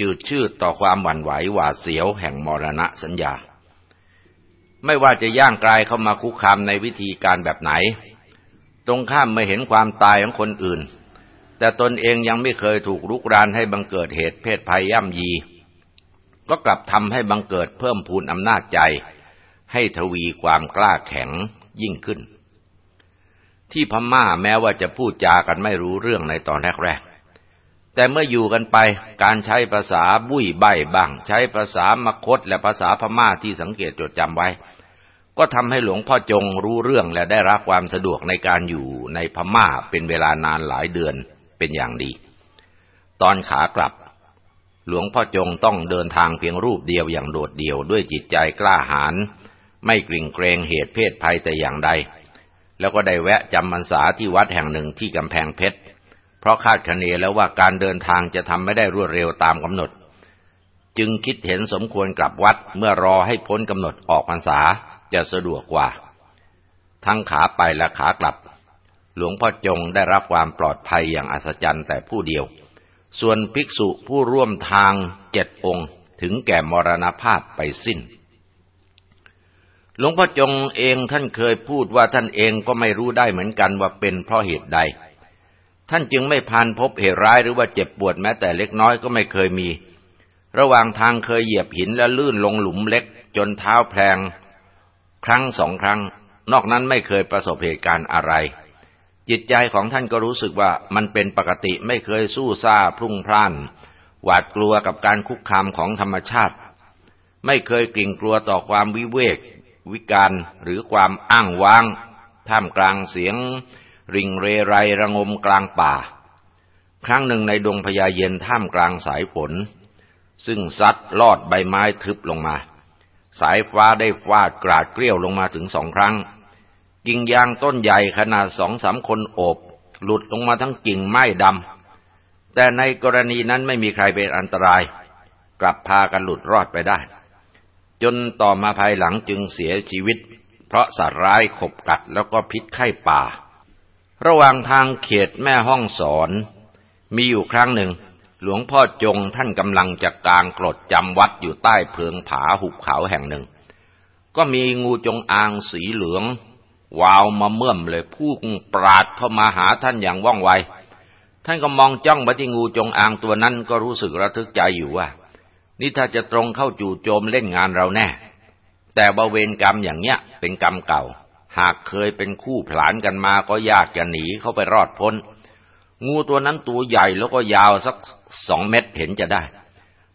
จืดชืดต่อความหวั่นไหวหวาดเสียวแห่งมรณะสัญญา ไม่ว่าจะย่างกลายเข้ามาคุกคามในวิธีการแบบไหน ตรงข้ามไม่เห็นความตายของคนอื่น แต่ตนเองยังไม่เคยถูกลุกรานให้บังเกิดเหตุเพศภัยย่ำยี ก็กลับทำให้บังเกิดเพิ่มพูนอำนาจใจ ให้ทวีความกล้าแข็งยิ่งขึ้น ที่พม่าแม้ว่าจะพูดจากันไม่รู้เรื่องในตอนแรกๆ แต่เมื่ออยู่กันไปการใช้ภาษาบุ้ยใบบ้าง ใช้ภาษามคตและภาษาพม่าที่สังเกตจดจำไว้ ก็ทำให้หลวงพ่อจงรู้เรื่องและได้รับความสะดวกในการอยู่ในพม่าเป็นเวลานานหลายเดือนเป็นอย่างดี ตอนขากลับ หลวงพ่อจงต้องเดินทางเพียงรูปเดียวอย่างโดดเดี่ยวด้วยจิตใจกล้าหาญไม่กลิ่งเกรงเหตุเพศภัยแต่อย่างใด แล้วก็ได้แวะจำพรรษาที่วัดแห่งหนึ่งที่กำแพงเพชร เพราะคาดคะเนแล้วว่าการเดินทางจะทำไม่ได้รวดเร็วตามกำหนด จึงคิดเห็นสมควรกลับวัดเมื่อรอให้พ้นกำหนดออกพรรษาจะสะดวกกว่า ทั้งขาไปและขากลับ หลวงพ่อจงได้รับความปลอดภัยอย่างอัศจรรย์แต่ผู้เดียว ส่วนภิกษุผู้ร่วมทางเจ็ดองค์ถึงแก่มรณภาพไปสิ้น หลวงพ่อจงเองท่านเคยพูดว่าท่านเองก็ไม่รู้ได้เหมือนกันว่าเป็นเพราะเหตุใด ท่านจึงไม่พันพบเหตุร้ายหรือว่าเจ็บปวดแม้แต่เล็กน้อยก็ไม่เคยมี ระหว่างทางเคยเหยียบหินและลื่นลงหลุมเล็ก จนเท้าแพลง ครั้งสองครั้ง นอกนั้นไม่เคยประสบเหตุการณ์อะไร จิตใจของท่านก็รู้สึกว่ามันเป็นปกติไม่เคยสู้ซ่าพรุ่งพล่าน หวาดกลัวกับการคุกคามของธรรมชาติ ไม่เคยกลิ่งกลัวต่อความวิเวก วิการหรือความอ้างว้าง ท่ามกลางเสียง ริงเรไรระงมกลางป่า ครั้งหนึ่งในดงพญาเย็นท่ามกลางสายฝนซึ่งซัดลอดใบไม้ทึบลงมา สายฟ้าได้ฟาดกราดเกลี้ยวลงมาถึงสองครั้ง กิ่งยางต้นใหญ่ขนาดสองสามคนโอบ หลุดลงมาทั้งกิ่งไม้ดำ แต่ในกรณีนั้นไม่มีใครเป็นอันตราย กลับพากันหลุดรอดไปได้ จนต่อมาภายหลังจึงเสียชีวิต เพราะสัตว์ร้ายขบกัดแล้วก็พิษไข้ป่า ระหว่างทางเขตแม่ห้องสอน มีอยู่ครั้งหนึ่ง หลวงพ่อจงท่านกำลังจะกางกรดจำวัดอยู่ใต้เพิงผาหุบเขาแห่งหนึ่ง ก็มีงูจงอางสีเหลือง วาวมาเมื่อมเลยพุ่งปราดเข้ามาหาท่านอย่างว่องไว ท่านก็มองจ้องไปที่งูจงอางตัวนั้นก็รู้สึกระทึกใจอยู่ว่า นี่ถ้าจะตรงเข้าจู่โจมเล่นงานเราแน่ แต่บาเวรกรรมอย่างเนี้ย เป็นกรรมเก่า หากเคยเป็นคู่ผลานกันมาก็ยากจะหนีเข้าไปรอดพ้น งูตัวนั้นตัวใหญ่แล้วก็ยาวสักสองเมตรเห็นจะได้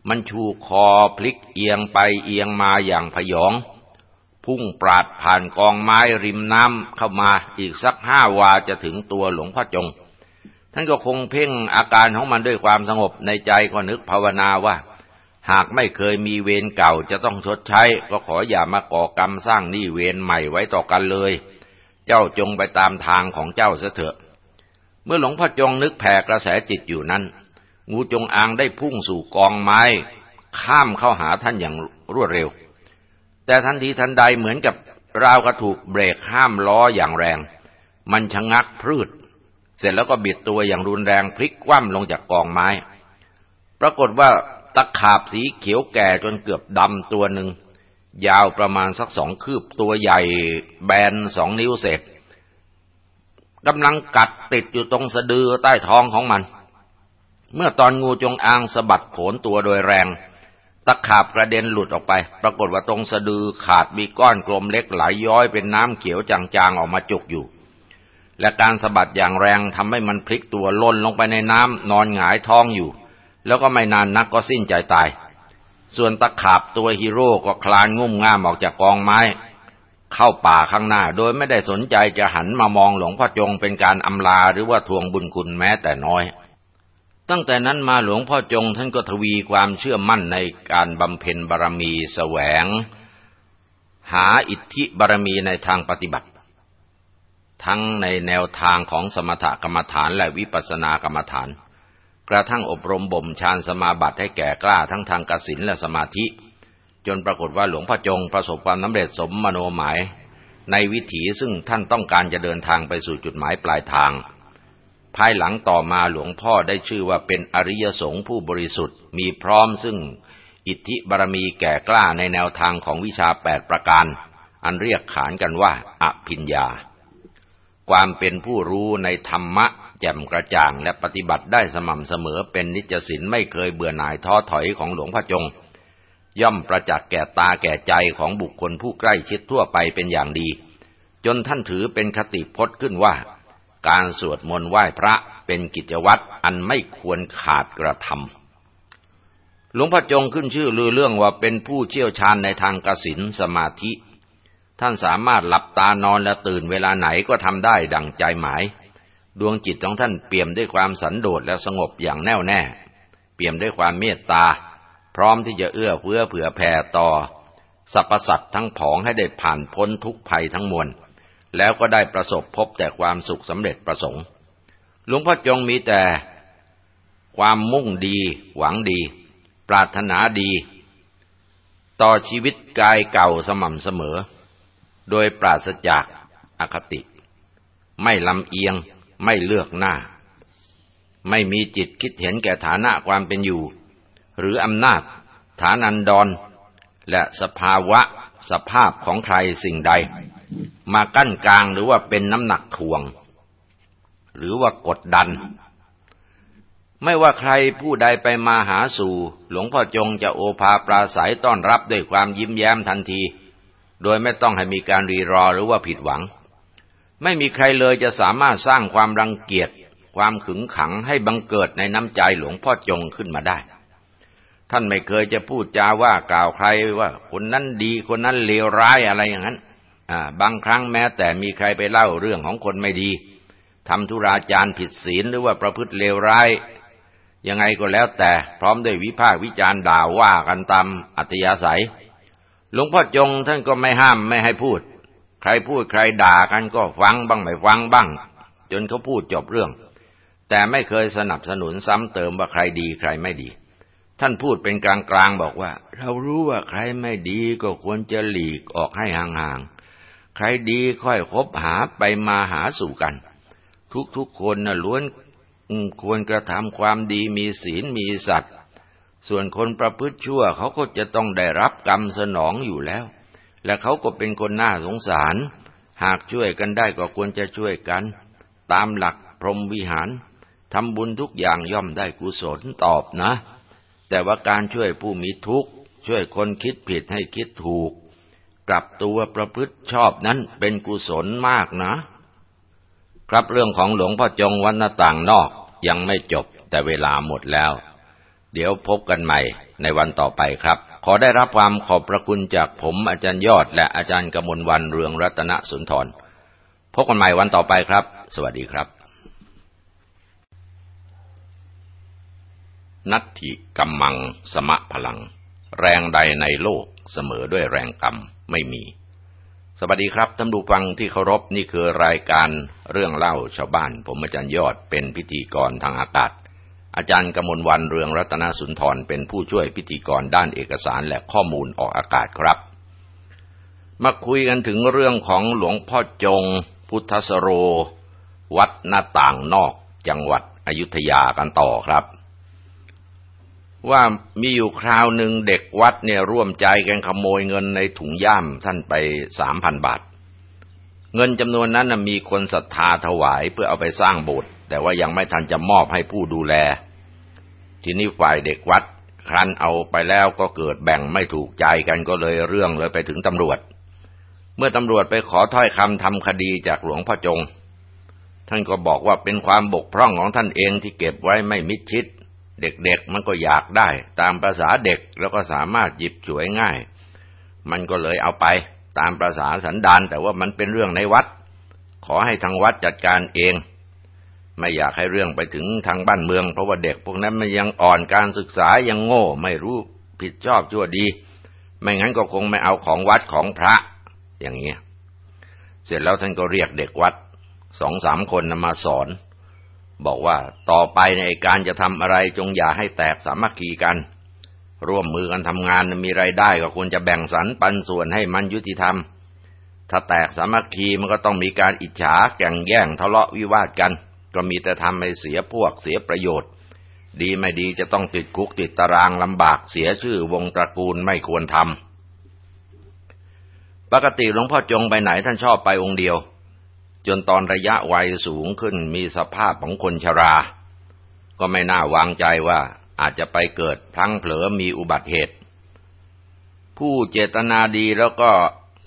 มันชูคอพลิกเอียงไปเอียงมาอย่างพยอง พุ่งปราดผ่านกองไม้ริมน้ำเข้ามาอีกสักห้าวาจะถึงตัวหลวงพ่อจง ท่านก็คงเพ่งอาการของมันด้วยความสงบในใจก็นึกภาวนาว่า หากไม่เคยมีเวรเก่าจะต้องชดใช้ ก็ขออย่ามาก่อกรรมสร้างหนี้เวรใหม่ไว้ต่อกันเลย เจ้าจงไปตามทางของเจ้าเสเถอะ เมื่อหลวงพ่อจงนึกแผ่กระแสจิตอยู่นั้น งูจงอางได้พุ่งสู่กองไม้ ข้ามเข้าหาท่านอย่างรวดเร็ว แต่ทันทีทันใดเหมือนกับราวกระถูกเบรกห้ามล้ออย่างแรง มันชะงักพืชเสร็จแล้วก็บิดตัวอย่างรุนแรงพลิกคว่ำลงจากกองไม้ ปรากฏว่าตะขาบสีเขียวแก่จนเกือบดำตัวหนึ่ง ยาวประมาณสักสองคืบตัวใหญ่แบนสองนิ้วเศษกำลังกัดติดอยู่ตรงสะดือใต้ท้องของมัน เมื่อตอนงูจงอางสะบัดโผนตัวโดยแรง ตะขาบกระเด็นหลุดออกไป ปรากฏว่าตรงสะดือขาดมีก้อนกลมเล็กไหลยย้อยเป็นน้ำเขียวจางๆออกมาจุกอยู่ และการสะบัดอย่างแรงทำให้มันพลิกตัวล่นลงไปในน้ำนอนหงายท้องอยู่ แล้วก็ไม่นานนักก็สิ้นใจตาย ส่วนตะขาบตัวฮีโร่ก็คลานงุ่มง่ามออกจากกองไม้ เข้าป่าข้างหน้า โดยไม่ได้สนใจจะหันมามองหลวงพ่อจงเป็นการอำลาหรือว่าทวงบุญคุณแม้แต่น้อย ตั้งแต่นั้นมาหลวงพ่อจงท่านก็ทวีความเชื่อมั่นในการบำเพ็ญบารมีแสวง หาอิทธิบารมีในทางปฏิบัติ ทั้งในแนวทางของสมถกรรมฐานและวิปัสสนากรรมฐาน กระทั่งอบรมบ่มฌานสมาบัติให้แก่กล้าทั้งทางกสินและสมาธิ จนปรากฏว่าหลวงพ่อจงประสบความสำเร็จสมมโนหมาย ในวิถีซึ่งท่านต้องการจะเดินทางไปสู่จุดหมายปลายทาง ภายหลังต่อมาหลวงพ่อได้ชื่อว่าเป็นอริยสงฆ์ผู้บริสุทธิ์มีพร้อมซึ่งอิทธิบารมีแก่กล้าในแนวทางของวิชาแปดประการ อันเรียกขานกันว่าอภิญญา ความเป็นผู้รู้ในธรรมะแจ่มกระจ่างและปฏิบัติได้สม่ำเสมอเป็นนิจสินไม่เคยเบื่อหน่ายท้อถอยของหลวงพ่อจง ย่อมประจักษ์แก่ตาแก่ใจของบุคคลผู้ใกล้ชิดทั่วไปเป็นอย่างดี จนท่านถือเป็นคติพจน์ขึ้นว่า การสวดมนต์ไหว้พระเป็นกิจวัตรอันไม่ควรขาดกระทำหลวงพ่อจงขึ้นชื่อลือเรื่องว่าเป็นผู้เชี่ยวชาญในทางกสินสมาธิ ท่านสามารถหลับตานอนและตื่นเวลาไหนก็ทำได้ดังใจหมาย ดวงจิตของท่านเปี่ยมด้วยความสันโดษและสงบอย่างแน่วแน่ เปี่ยมด้วยความเมตตา พร้อมที่จะเอื้อเฟื้อเผื่อแผ่ต่อสรรพสัตว์ทั้งผองให้ได้ผ่านพ้นทุกภัยทั้งมวล แล้วก็ได้ประสบพบแต่ความสุขสำเร็จประสงค์ หลวงพ่อจงมีแต่ ความมุ่งดี หวังดี ปรารถนาดี ต่อชีวิตกายเก่าสม่ำเสมอ โดยปราศจากอคติ ไม่ลำเอียง ไม่เลือกหน้า ไม่มีจิตคิดเห็นแก่ฐานะความเป็นอยู่ หรืออำนาจ ฐานันดร และสภาวะสภาพของใครสิ่งใด มากั้นกลางหรือว่าเป็นน้ำหนักถ่วง หรือว่ากดดัน ไม่ว่าใครผู้ใดไปมาหาสู่ หลวงพ่อจงจะโอภาปราศัยต้อนรับด้วยความยิ้มแย้มทันที โดยไม่ต้องให้มีการรีรอหรือว่าผิดหวัง ไม่มีใครเลยจะสามารถสร้างความรังเกียจความขึงขังให้บังเกิดในน้ำใจหลวงพ่อจงขึ้นมาได้ ท่านไม่เคยจะพูดจาว่ากล่าวใครว่า คนนั้นดีคนนั้นเลวร้ายอะไรอย่างนั้น บางครั้งแม้แต่มีใครไปเล่าเรื่องของคนไม่ดีทำธุราจารผิดศีลหรือว่าประพฤติเลวร้าย ยังไงก็แล้วแต่พร้อมด้วยวิพากษ์วิจารณ์ด่าว่ากันตามอัตยาศัย หลวงพ่อจงท่านก็ไม่ห้ามไม่ให้พูด ใครพูดใครด่ากันก็ฟังบ้างไม่ฟังบ้าง จนเขาพูดจบเรื่อง แต่ไม่เคยสนับสนุนซ้ำเติมว่าใครดีใครไม่ดี ท่านพูดเป็นกลางๆบอกว่า เรารู้ว่าใครไม่ดีก็ควรจะหลีกออกให้ห่างๆ ใครดีค่อยคบหาไปมาหาสู่กัน ทุกๆคนน่ะล้วนควรกระทำความดีมีศีลมีสัตว์ ส่วนคนประพฤติชั่วเขาก็จะต้องได้รับกรรมสนองอยู่แล้ว และเขาก็เป็นคนน่าสงสาร หากช่วยกันได้ก็ควรจะช่วยกัน ตามหลักพรหมวิหารทำบุญทุกอย่างย่อมได้กุศลตอบนะ แต่ว่าการช่วยผู้มีทุกข์ ช่วยคนคิดผิดให้คิดถูก กลับตัวประพฤติชอบนั้นเป็นกุศลมากนะ ครับเรื่องของหลวงพ่อจงวันนาต่างนอกยังไม่จบแต่เวลาหมดแล้ว เดี๋ยวพบกันใหม่ในวันต่อไปครับ ขอได้รับความขอบพระคุณจากผมอาจารย์ยอด และอาจารย์กมลวันเรืองรัตนสุนทรพบกันใหม่วันต่อไปครับ สวัสดีครับ นัตถิกัมมังสมะพลัง แรงใดในโลก เสมอด้วยแรงกรรมไม่มี สวัสดีครับท่านผู้ฟังที่เคารพนี่คือรายการเรื่องเล่าชาวบ้าน ผมอาจารย์ยอดเป็นพิธีกรทางอากาศ อาจารย์กมลวันเรืองรัตนสุนทรเป็นผู้ช่วยพิธีกรด้านเอกสารและข้อมูลออกอากาศครับ มาคุยกันถึงเรื่องของหลวงพ่อจง พุทธสโร วัดหน้าต่างนอกจังหวัดอยุธยากันต่อครับ ว่ามีอยู่คราวหนึ่งเด็กวัดเนี่ยร่วมใจกันขโมยเงินในถุงย่ามท่านไปสามพันบาท เงินจำนวนนั้นมีคนศรัทธาถวายเพื่อเอาไปสร้างโบสถ์แต่ว่ายังไม่ทันจะมอบให้ผู้ดูแล ทีนี้ฝ่ายเด็กวัดครันเอาไปแล้วก็เกิดแบ่งไม่ถูกใจกันก็เลยเรื่องเลยไปถึงตำรวจ เมื่อตำรวจไปขอถ้อยคำทำคดีจากหลวงพ่อจง ท่านก็บอกว่าเป็นความบกพร่องของท่านเองที่เก็บไว้ไม่มิดชิด เด็กๆมันก็อยากได้ ตามภาษาเด็กแล้วก็สามารถหยิบฉวยง่าย มันก็เลยเอาไป ตามภาษาสันดานแต่ว่ามันเป็นเรื่องในวัด ขอให้ทางวัดจัดการเอง ไม่อยากให้เรื่องไปถึงทางบ้านเมือง เพราะว่าเด็กพวกนั้นมันยังอ่อนการศึกษายังโง่ ไม่รู้ผิดชอบชั่วดี ไม่งั้นก็คงไม่เอาของวัดของพระ อย่างเงี้ยเสร็จแล้วท่านก็เรียกเด็กวัดสองสามคนนมาสอน บอกว่าต่อไปในการจะทำอะไรจงอย่าให้แตกสามัคคีกัน ร่วมมือกันทำงานมีไรายได้ก็ควรจะแบ่งสรรปันส่วนให้มันยุติธรรม ถ้าแตกสามัคคีมันก็ต้องมีการอิจฉาแก่งแย่งทะเลาะวิวาทกัน ก็มีแต่ทำให้เสียพวกเสียประโยชน์ ดีไม่ดีจะต้องติดคุกติดตารางลำบากเสียชื่อวงตระกูลไม่ควรทำปกติหลวงพ่อจงไปไหนท่านชอบไปองค์เดียว จนตอนระยะวัยสูงขึ้นมีสภาพของคนชรา ก็ไม่น่าวางใจว่าอาจจะไปเกิดพลั้งเผลอมีอุบัติเหตุ ผู้เจตนาดีแล้วก็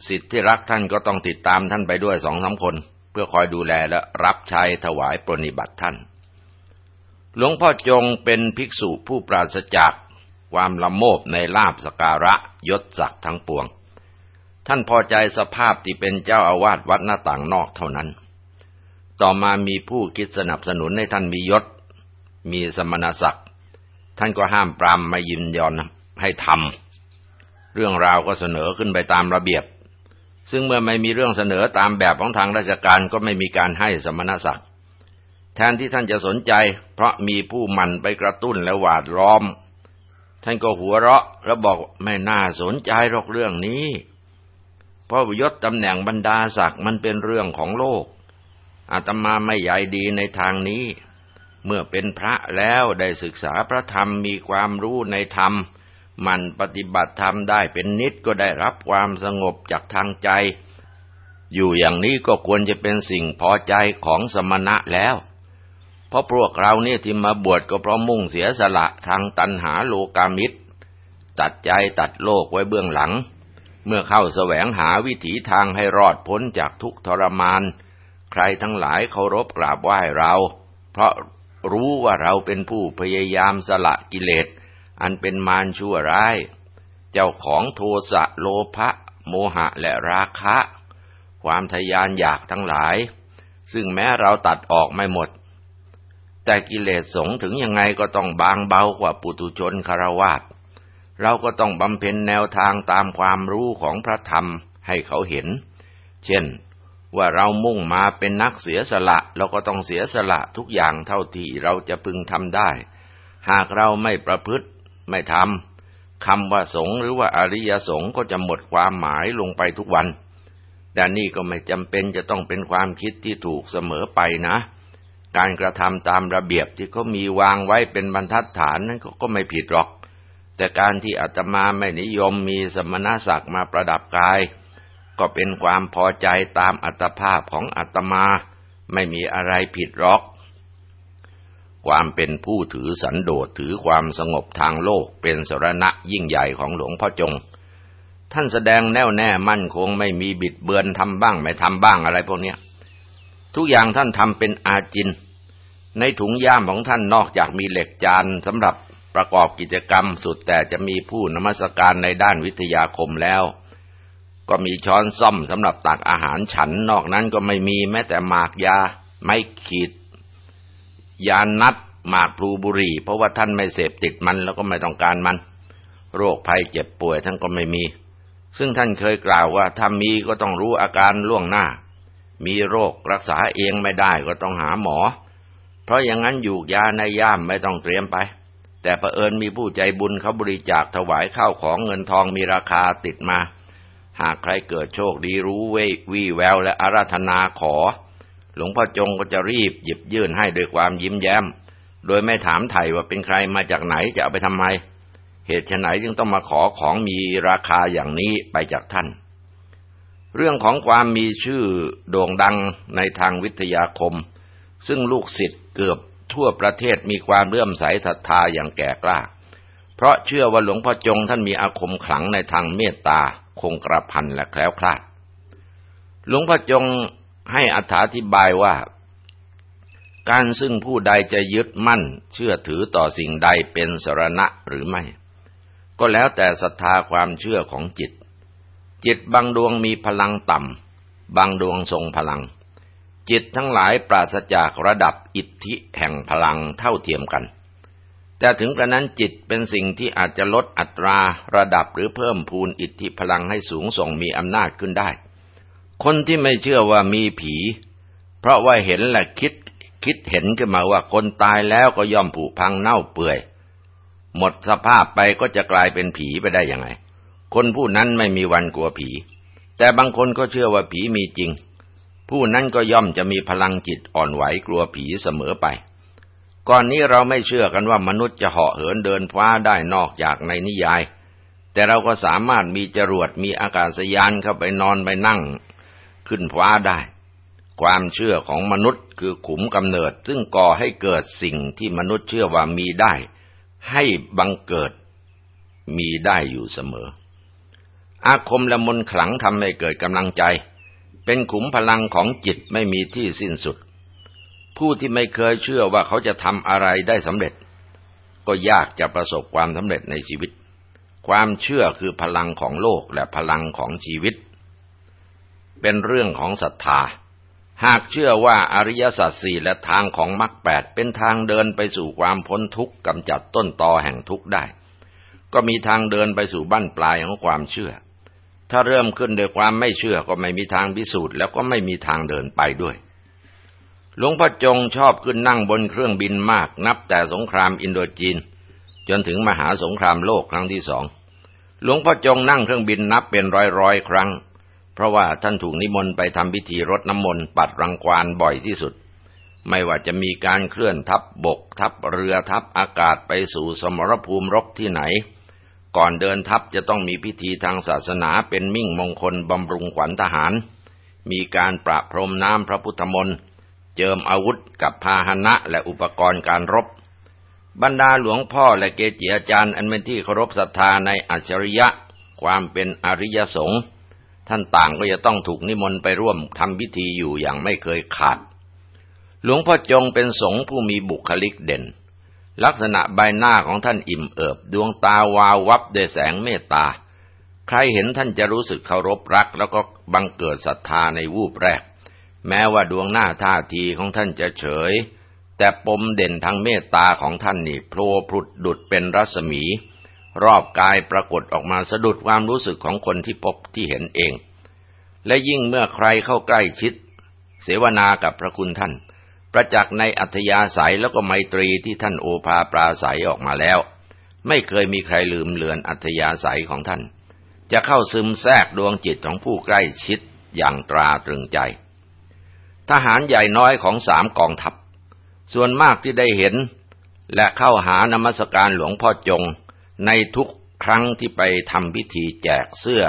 สิทธิที่รักท่านก็ต้องติดตามท่านไปด้วยสองสาคน เพื่อคอยดูแลและรับใช้ถวายปรนิบัติท่าน หลวงพ่อจงเป็นภิกษุผู้ปราศจากความละโมบในลาบสการะยศศักดิ์ทั้งปวง ท่านพอใจสภาพที่เป็นเจ้าอาวาสวัดหน้าต่างนอกเท่านั้น ต่อมามีผู้คิดสนับสนุนให้ท่านมียศ มีสมณศักดิ์ ท่านก็ห้ามปรามไม่ยินยอมให้ทำ เรื่องราวก็เสนอขึ้นไปตามระเบียบ ซึ่งเมื่อไม่มีเรื่องเสนอตามแบบของทางราชการก็ไม่มีการให้สมณศักดิ์ แทนที่ท่านจะสนใจ เพราะมีผู้มันไปกระตุ้นและหวาดล้อม ท่านก็หัวเราะแล้วบอกไม่น่าสนใจหรอกเรื่องนี้ ราะยศตำแหน่งบรรดาศักดิ์มันเป็นเรื่องของโลก อาตมาไม่ใหญ่ดีในทางนี้ เมื่อเป็นพระแล้วได้ศึกษาพระธรรมมีความรู้ในธรรม มันปฏิบัติธรรมได้เป็นนิดก็ได้รับความสงบจากทางใจ อยู่อย่างนี้ก็ควรจะเป็นสิ่งพอใจของสมณะแล้วเพราะพวกเราเนี่ยที่มาบวชก็เพราะมุ่งเสียสละทางตัณหาโลกามิตร ตัดใจตัดโลกไว้เบื้องหลัง เมื่อเข้าแสวงหาวิถีทางให้รอดพ้นจากทุกทรมาน ใครทั้งหลายเคารพกราบไหว้เรา เพราะรู้ว่าเราเป็นผู้พยายามสละกิเลส อันเป็นมารชั่วร้าย เจ้าของโทสะโลภะโมหะและราคะ ความทยานอยากทั้งหลาย ซึ่งแม้เราตัดออกไม่หมด แต่กิเลสสงถึงยังไงก็ต้องบางเบากว่าปุตุชนคารวาส เราก็ต้องบำเพ็ญแนวทางตามความรู้ของพระธรรมให้เขาเห็น เช่น ว่าเรามุ่งมาเป็นนักเสียสละ เราก็ต้องเสียสละทุกอย่างเท่าที่เราจะพึงทำได้ หากเราไม่ประพฤติไม่ทำคำว่าสงหรือว่าอริยสงก็จะหมดความหมายลงไปทุกวัน แต่นี่ก็ไม่จำเป็นจะต้องเป็นความคิดที่ถูกเสมอไปนะ การกระทำตามระเบียบที่เขามีวางไว้เป็นบรรทัดฐานนั้นก็ไม่ผิดหรอก แต่การที่อาตมาไม่นิยมมีสมณศักดิ์มาประดับกาย ก็เป็นความพอใจตามอัตภาพของอาตมาไม่มีอะไรผิดหรอก ความเป็นผู้ถือสันโดษถือความสงบทางโลกเป็นสรณะยิ่งใหญ่ของหลวงพ่อจง ท่านแสดงแน่วแน่มั่นคงไม่มีบิดเบือนทำบ้างไม่ทำบ้างอะไรพวกนี้ทุกอย่างท่านทำเป็นอาจิน ในถุงย่ามของท่านนอกจากมีเหล็กจานสำหรับ ประกอบกิจกรรมสุดแต่จะมีผู้นมัสการในด้านวิทยาคมแล้ว ก็มีช้อนซ่อมสำหรับตักอาหารฉันนอกนั้นก็ไม่มีแม้แต่หมากยา ไม่ขีด ยานัดหมากพลูบุรี เพราะว่าท่านไม่เสพติดมันแล้วก็ไม่ต้องการมัน โรคภัยเจ็บป่วยท่านก็ไม่มี ซึ่งท่านเคยกล่าวว่าถ้ามีก็ต้องรู้อาการล่วงหน้า มีโรครักษาเองไม่ได้ก็ต้องหาหมอ เพราะอย่างนั้นอยู่ยาในย่ามไม่ต้องเตรียมไป แต่ประเอิญมีผู้ใจบุญเขาบริจาคถวายข้าวของเงินทองมีราคาติดมา หากใครเกิดโชคดีรู้เววี่แววและอาราธนาขอ หลวงพ่อจงก็จะรีบหยิบยื่นให้ด้วยความยิ้มแย้ม โดยไม่ถามไถ่ว่าเป็นใครมาจากไหนจะเอาไปทำไม เหตุไหนจึงต้องมาขอของมีราคาอย่างนี้ไปจากท่าน เรื่องของความมีชื่อโด่งดังในทางวิทยาคม ซึ่งลูกศิษย์เกือบ ทั่วประเทศมีความเลื่อมใสศรัทธาอย่างแก่กล้า เพราะเชื่อว่าหลวงพ่อจงท่านมีอาคมขลังในทางเมตตา คงกระพันและแคล้วคลาด หลวงพ่อจงให้อธิบายว่า การซึ่งผู้ใดจะยึดมั่น เชื่อถือต่อสิ่งใดเป็นสรณะหรือไม่ ก็แล้วแต่ศรัทธาความเชื่อของจิต จิตบางดวงมีพลังต่ำบางดวงทรงพลัง จิตทั้งหลายปราศจากระดับอิทธิแห่งพลังเท่าเทียมกัน แต่ถึงกระนั้นจิตเป็นสิ่งที่อาจจะลดอัตราระดับหรือเพิ่มพูนอิทธิพลังให้สูงส่งมีอำนาจขึ้นได้ คนที่ไม่เชื่อว่ามีผี เพราะว่าเห็นและคิดคิดเห็นขึ้นมาว่าคนตายแล้วก็ย่อมผุพังเน่าเปื่อย หมดสภาพไปก็จะกลายเป็นผีไปได้ยังไง คนผู้นั้นไม่มีวันกลัวผี แต่บางคนก็เชื่อว่าผีมีจริง ผู้นั้นก็ย่อมจะมีพลังจิตอ่อนไหวกลัวผีเสมอไป ก่อนนี้เราไม่เชื่อกันว่ามนุษย์จะเหาะเหินเดินฟ้าได้นอกจากในนิยาย แต่เราก็สามารถมีจรวดมีอากาศยานเข้าไปนอนไปนั่ง ขึ้นฟ้าได้ ความเชื่อของมนุษย์คือขุมกำเนิด ซึ่งก่อให้เกิดสิ่งที่มนุษย์เชื่อว่ามีได้ ให้บังเกิดมีได้อยู่เสมอ อาคมและมนขลังทำให้เกิดกำลังใจ เป็นขุมพลังของจิตไม่มีที่สิ้นสุด ผู้ที่ไม่เคยเชื่อว่าเขาจะทำอะไรได้สำเร็จ ก็ยากจะประสบความสำเร็จในชีวิต ความเชื่อคือพลังของโลกและพลังของชีวิต เป็นเรื่องของศรัทธา หากเชื่อว่าอริยสัจสี่และทางของมรรคแปดเป็นทางเดินไปสู่ความพ้นทุกข์กำจัดต้นตอแห่งทุกข์ได้ ก็มีทางเดินไปสู่บั้นปลายของความเชื่อ ถ้าเริ่มขึ้นด้วยความไม่เชื่อก็ไม่มีทางพิสูจน์แล้วก็ไม่มีทางเดินไปด้วยหลวงพ่อจงชอบขึ้นนั่งบนเครื่องบินมาก นับแต่สงครามอินโดจีน จนถึงมหาสงครามโลกครั้งที่สองหลวงพ่อจงนั่งเครื่องบินนับเป็นร้อยร้อยครั้ง เพราะว่าท่านถูกนิมนต์ไปทำพิธีรดน้ำมนต์ปัดรังควานบ่อยที่สุด ไม่ว่าจะมีการเคลื่อนทัพบบก ทัพเรือทัพอากาศไปสู่สมรภูมิรบที่ไหน ก่อนเดินทัพจะต้องมีพิธีทางศาสนาเป็นมิ่งมงคลบำรุงขวัญทหาร มีการประพรมน้ำพระพุทธมนต์ เจิมอาวุธกับพาหนะและอุปกรณ์การรบ บรรดาหลวงพ่อและเกจิอาจารย์อันเป็นที่เคารพศรัทธาในอัจฉริยะ ความเป็นอริยสงฆ์ท่านต่างก็จะต้องถูกนิมนต์ไปร่วมทำพิธีอยู่อย่างไม่เคยขาด หลวงพ่อจงเป็นสงฆ์ผู้มีบุคลิกเด่น ลักษณะใบหน้าของท่านอิ่มเอิบ ดวงตาวาววับด้วยแสงเมตตา ใครเห็นท่านจะรู้สึกเคารพรัก แล้วก็บังเกิดศรัทธาในวูบแรก แม้ว่าดวงหน้าท่าทีของท่านจะเฉย แต่ปมเด่นทางเมตตาของท่านนี่โผล่พลุดดุดเป็นรัศมี รอบกายปรากฏออกมาสะดุดความรู้สึกของคนที่พบที่เห็นเอง และยิ่งเมื่อใครเข้าใกล้ชิด เสวนากับพระคุณท่าน ประจักษ์ในอัธยาศัยแล้วก็ไมตรีที่ท่านโอภาปราศัยออกมาแล้ว ไม่เคยมีใครลืมเลือนอัธยาศัยของท่าน จะเข้าซึมแทรกดวงจิตของผู้ใกล้ชิดอย่างตราตรึงใจ ทหารใหญ่น้อยของสามกองทัพ ส่วนมากที่ได้เห็น และเข้าหานมัสการหลวงพ่อจงในทุกครั้งที่ไปทำพิธีแจกเสื้อ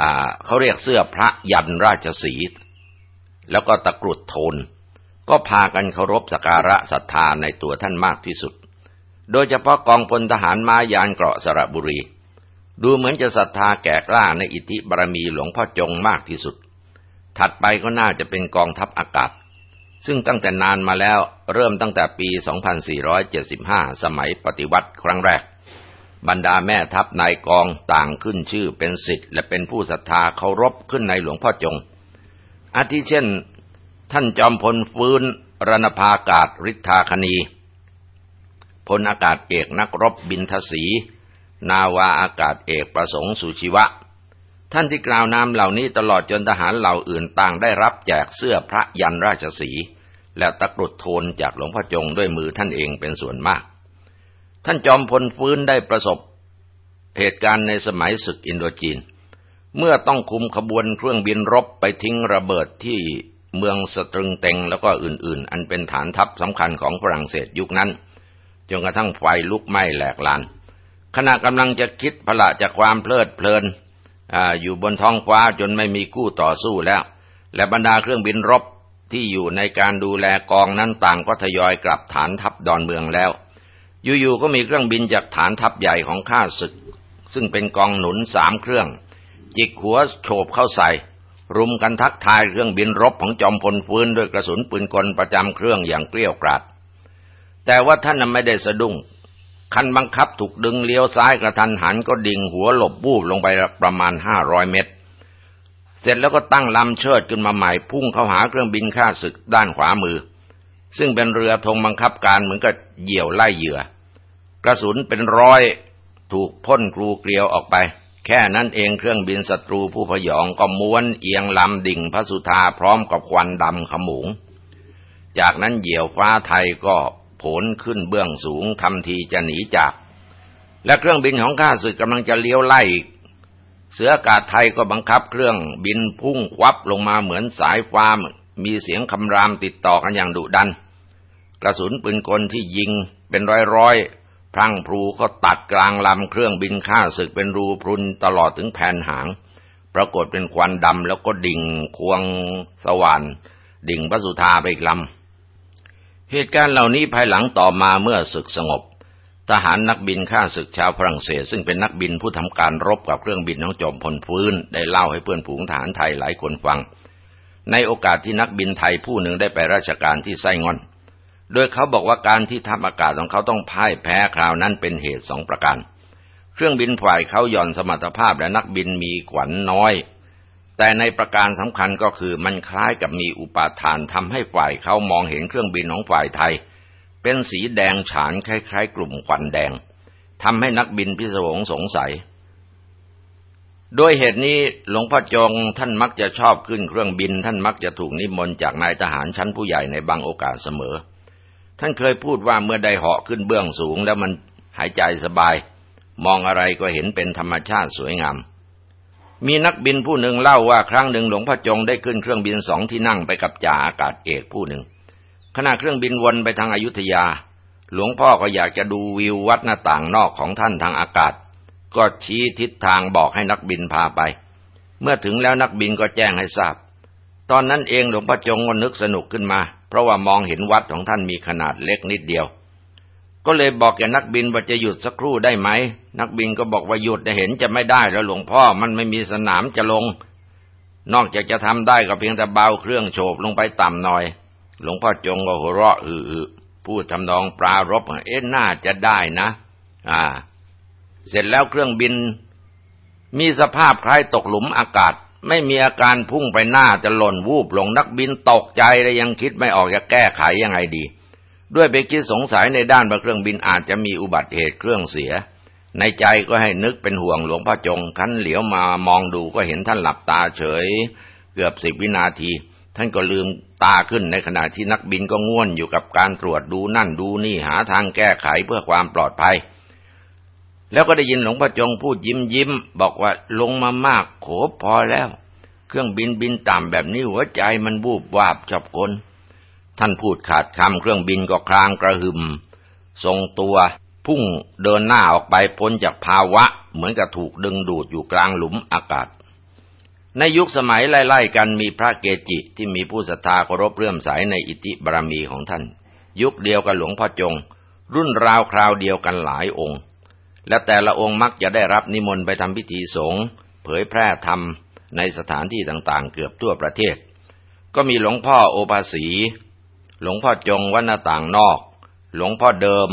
อเขาเรียกเสื้อพระยันราชสีแล้วก็ตะกรุดโทน ก็พากันเคารพสักการะศรัทธาในตัวท่านมากที่สุด โดยเฉพาะกองพลทหารมายานเกราะสระบุรี ดูเหมือนจะศรัทธาแก่กล้าในอิทธิบารมีหลวงพ่อจงมากที่สุด ถัดไปก็น่าจะเป็นกองทัพอากาศ ซึ่งตั้งแต่นานมาแล้วเริ่มตั้งแต่ปี 2475 สมัยปฏิวัติครั้งแรก บรรดาแม่ทัพนายกองต่างขึ้นชื่อเป็นสิทธิ์และเป็นผู้ศรัทธาเคารพขึ้นในหลวงพ่อจงอาทิเช่น ท่านจอมพลฟื้นรณภากาศฤทธาคณี พลอากาศเอกนักรบบินทศี นาวาอากาศเอกประสงค์สุชีวะ ท่านที่กล่าวนามเหล่านี้ตลอดจนทหารเหล่าอื่นต่างได้รับแจกเสื้อพระยันราชสี และตะกรุดโทนจากหลวงพ่อจงด้วยมือท่านเองเป็นส่วนมาก ท่านจอมพลฟื้นได้ประสบเหตุการณ์ในสมัยศึกอินโดจีน เมื่อต้องคุมขบวนเครื่องบินรบไปทิ้งระเบิดที่ เมืองสตรึงเต็งแล้วก็อื่นๆ อันเป็นฐานทัพสำคัญของฝรั่งเศสยุคนั้น จนกระทั่งไฟลุกไหม้แหลกลาน ขณะกำลังจะคิดพละจากความเพลิดเพลินออยู่บนท้องฟ้าจนไม่มีกู้ต่อสู้แล้ว และบรรดาเครื่องบินรบที่อยู่ในการดูแลกองนั้นต่างก็ทยอยกลับฐานทัพดอนเมืองแล้ว อยู่ๆก็มีเครื่องบินจากฐานทัพใหญ่ของข้าศึก ซึ่งเป็นกองหนุนสามเครื่อง จิกหัวโฉบเข้าใส่ รุมกันทักทายเครื่องบินรบของจอมพลฟื้นด้วยกระสุนปืนกลประจำเครื่องอย่างเกลี้ยวกราดแต่ว่าท่านไม่ได้สะดุ้ง คันบังคับถูกดึงเลี้ยวซ้ายกระทันหันก็ดิ่งหัวหลบบูบลงไปประมาณห้าร้อยเมตร เสร็จแล้วก็ตั้งลำเชิดขึ้นมาใหม่พุ่งเข้าหาเครื่องบินข้าศึกด้านขวามือ ซึ่งเป็นเรือธงบังคับการเหมือนกับเหยี่ยวไล่เหยื่อ กระสุนเป็นร้อยถูกพ่นกรูเกลียวออกไป แค่นั้นเองเครื่องบินศัตรูผู้พยองก็ม้วนเอียงลำดิ่งพระสุธาพร้อมกับควันดำขมุง จากนั้นเหยี่ยวฟ้าไทยก็ผลขึ้นเบื้องสูงทำทีจะหนีจาก และเครื่องบินของข้าศึกกำลังจะเลี้ยวไล่เสืออากาศไทยก็บังคับเครื่องบินพุ่งควับลงมาเหมือนสายฟ้ามีเสียงคำรามติดต่อกันอย่างดุดัน กระสุนปืนกลที่ยิงเป็นร้อย พรังพลูก็ตัดกลางลำเครื่องบินข้าศึกเป็นรูพรุนตลอดถึงแผ่นหาง ปรากฏเป็นควันดำแล้วก็ดิ่งควงสว่านดิ่งพระสุธาไปอีกลำ เหตุการณ์เหล่านี้ภายหลังต่อมาเมื่อศึกสงบ ทหารนักบินข้าศึกชาวฝรั่งเศส ซึ่งเป็นนักบินผู้ทำการรบกับเครื่องบินน้องจอมพลฟื้น ได้เล่าให้เพื่อนผูงทหารไทยหลายคนฟัง ในโอกาสที่นักบินไทยผู้หนึ่งได้ไปราชการที่ไส้งอน โดยเขาบอกว่าการที่ทัพอากาศของเขาต้องพ่ายแพ้คราวนั้นเป็นเหตุสองประการ เครื่องบินฝ่ายเขาหย่อนสมรรถภาพและนักบินมีขวัญนน้อย แต่ในประการสำคัญก็คือมันคล้ายกับมีอุปาทานทำให้ฝ่ายเขามองเห็นเครื่องบินของฝ่ายไทย เป็นสีแดงฉานคล้ายๆ กลุ่มควันแดงทำให้นักบินพิศวงสงสัยโดยเหตุนี้หลวงพ่อจงท่านมักจะชอบขึ้นเครื่องบิน ท่านมักจะถูกนิมนต์จากนายทหารชั้นผู้ใหญ่ในบางโอกาสเสมอ ท่านเคยพูดว่าเมื่อได้เหาะขึ้นเบื้องสูงแล้วมันหายใจสบาย มองอะไรก็เห็นเป็นธรรมชาติสวยงาม มีนักบินผู้หนึ่งเล่าว่าครั้งหนึ่งหลวงพ่อจงได้ขึ้นเครื่องบินสองที่นั่งไปกับจ่าอากาศเอกผู้หนึ่งขณะเครื่องบินวนไปทางอายุทยา หลวงพ่อก็อยากจะดูวิววัดหน้าต่างนอกของท่านทางอากาศ ก็ชี้ทิศทางบอกให้นักบินพาไป เมื่อถึงแล้วนักบินก็แจ้งให้ทราบ ตอนนั้นเองหลวงพ่อจงก็นึกสนุกขึ้นมา เพราะว่ามองเห็นวัดของท่านมีขนาดเล็กนิดเดียว ก็เลยบอกแกนักบินว่าจะหยุดสักครู่ได้ไหม นักบินก็บอกว่าหยุดเห็นจะไม่ได้แล้วหลวงพ่อมันไม่มีสนามจะลง นอกจากจะทำได้ก็เพียงแต่เบาเครื่องโฉบลงไปต่ำหน่อย หลวงพ่อจงก็หัวเราะอือพูดทำนองปลารบเอ๊ะน่าจะได้นะ อ่า เสร็จแล้วเครื่องบินมีสภาพคล้ายตกหลุมอากาศ ไม่มีอาการพุ่งไปหน้าจะหล่นวูบลงนักบินตกใจและยังคิดไม่ออกจะแก้ไขยังไงดี ด้วยไปคิดสงสัยในด้านว่าเครื่องบินอาจจะมีอุบัติเหตุเครื่องเสีย ในใจก็ให้นึกเป็นห่วงหลวงพ่อจงคันเหลียวมามองดูก็เห็นท่านหลับตาเฉย เกือบสิบวินาที ท่านก็ลืมตาขึ้นในขณะที่นักบินก็ง่วนอยู่กับการตรวจดูนั่นดูนี่หาทางแก้ไขเพื่อความปลอดภัย แล้วก็ได้ยินหลวงพ่อจงพูดยิ้มยิ้มบอกว่าลงมามากโขพอแล้ว เครื่องบินบินต่ำแบบนี้หัวใจมันบูบวาบจับคนท่านพูดขาดคำเครื่องบินก็คลางกระหึมทรงตัวพุ่งเดินหน้าออกไปพ้นจากภาวะ เหมือนกับถูกดึงดูดอยู่กลางหลุมอากาศ ในยุคสมัยไล่ๆกันมีพระเกจิที่มีผู้ศรัทธาเคารพเรื่อมใสในอิทธิบารมีของท่าน ยุคเดียวกับหลวงพ่อจง รุ่นราวคราวเดียวกันหลายองค์ และแต่ละองค์มักจะได้รับนิมนต์ไปทำพิธีสงฆ์เผยแพร่ธรรมในสถานที่ต่างๆ เกือบทั่วประเทศ ก็มีหลวงพ่อโอภาสี หลวงพ่อจงวัดหน้าต่างนอก หลวงพ่อเดิม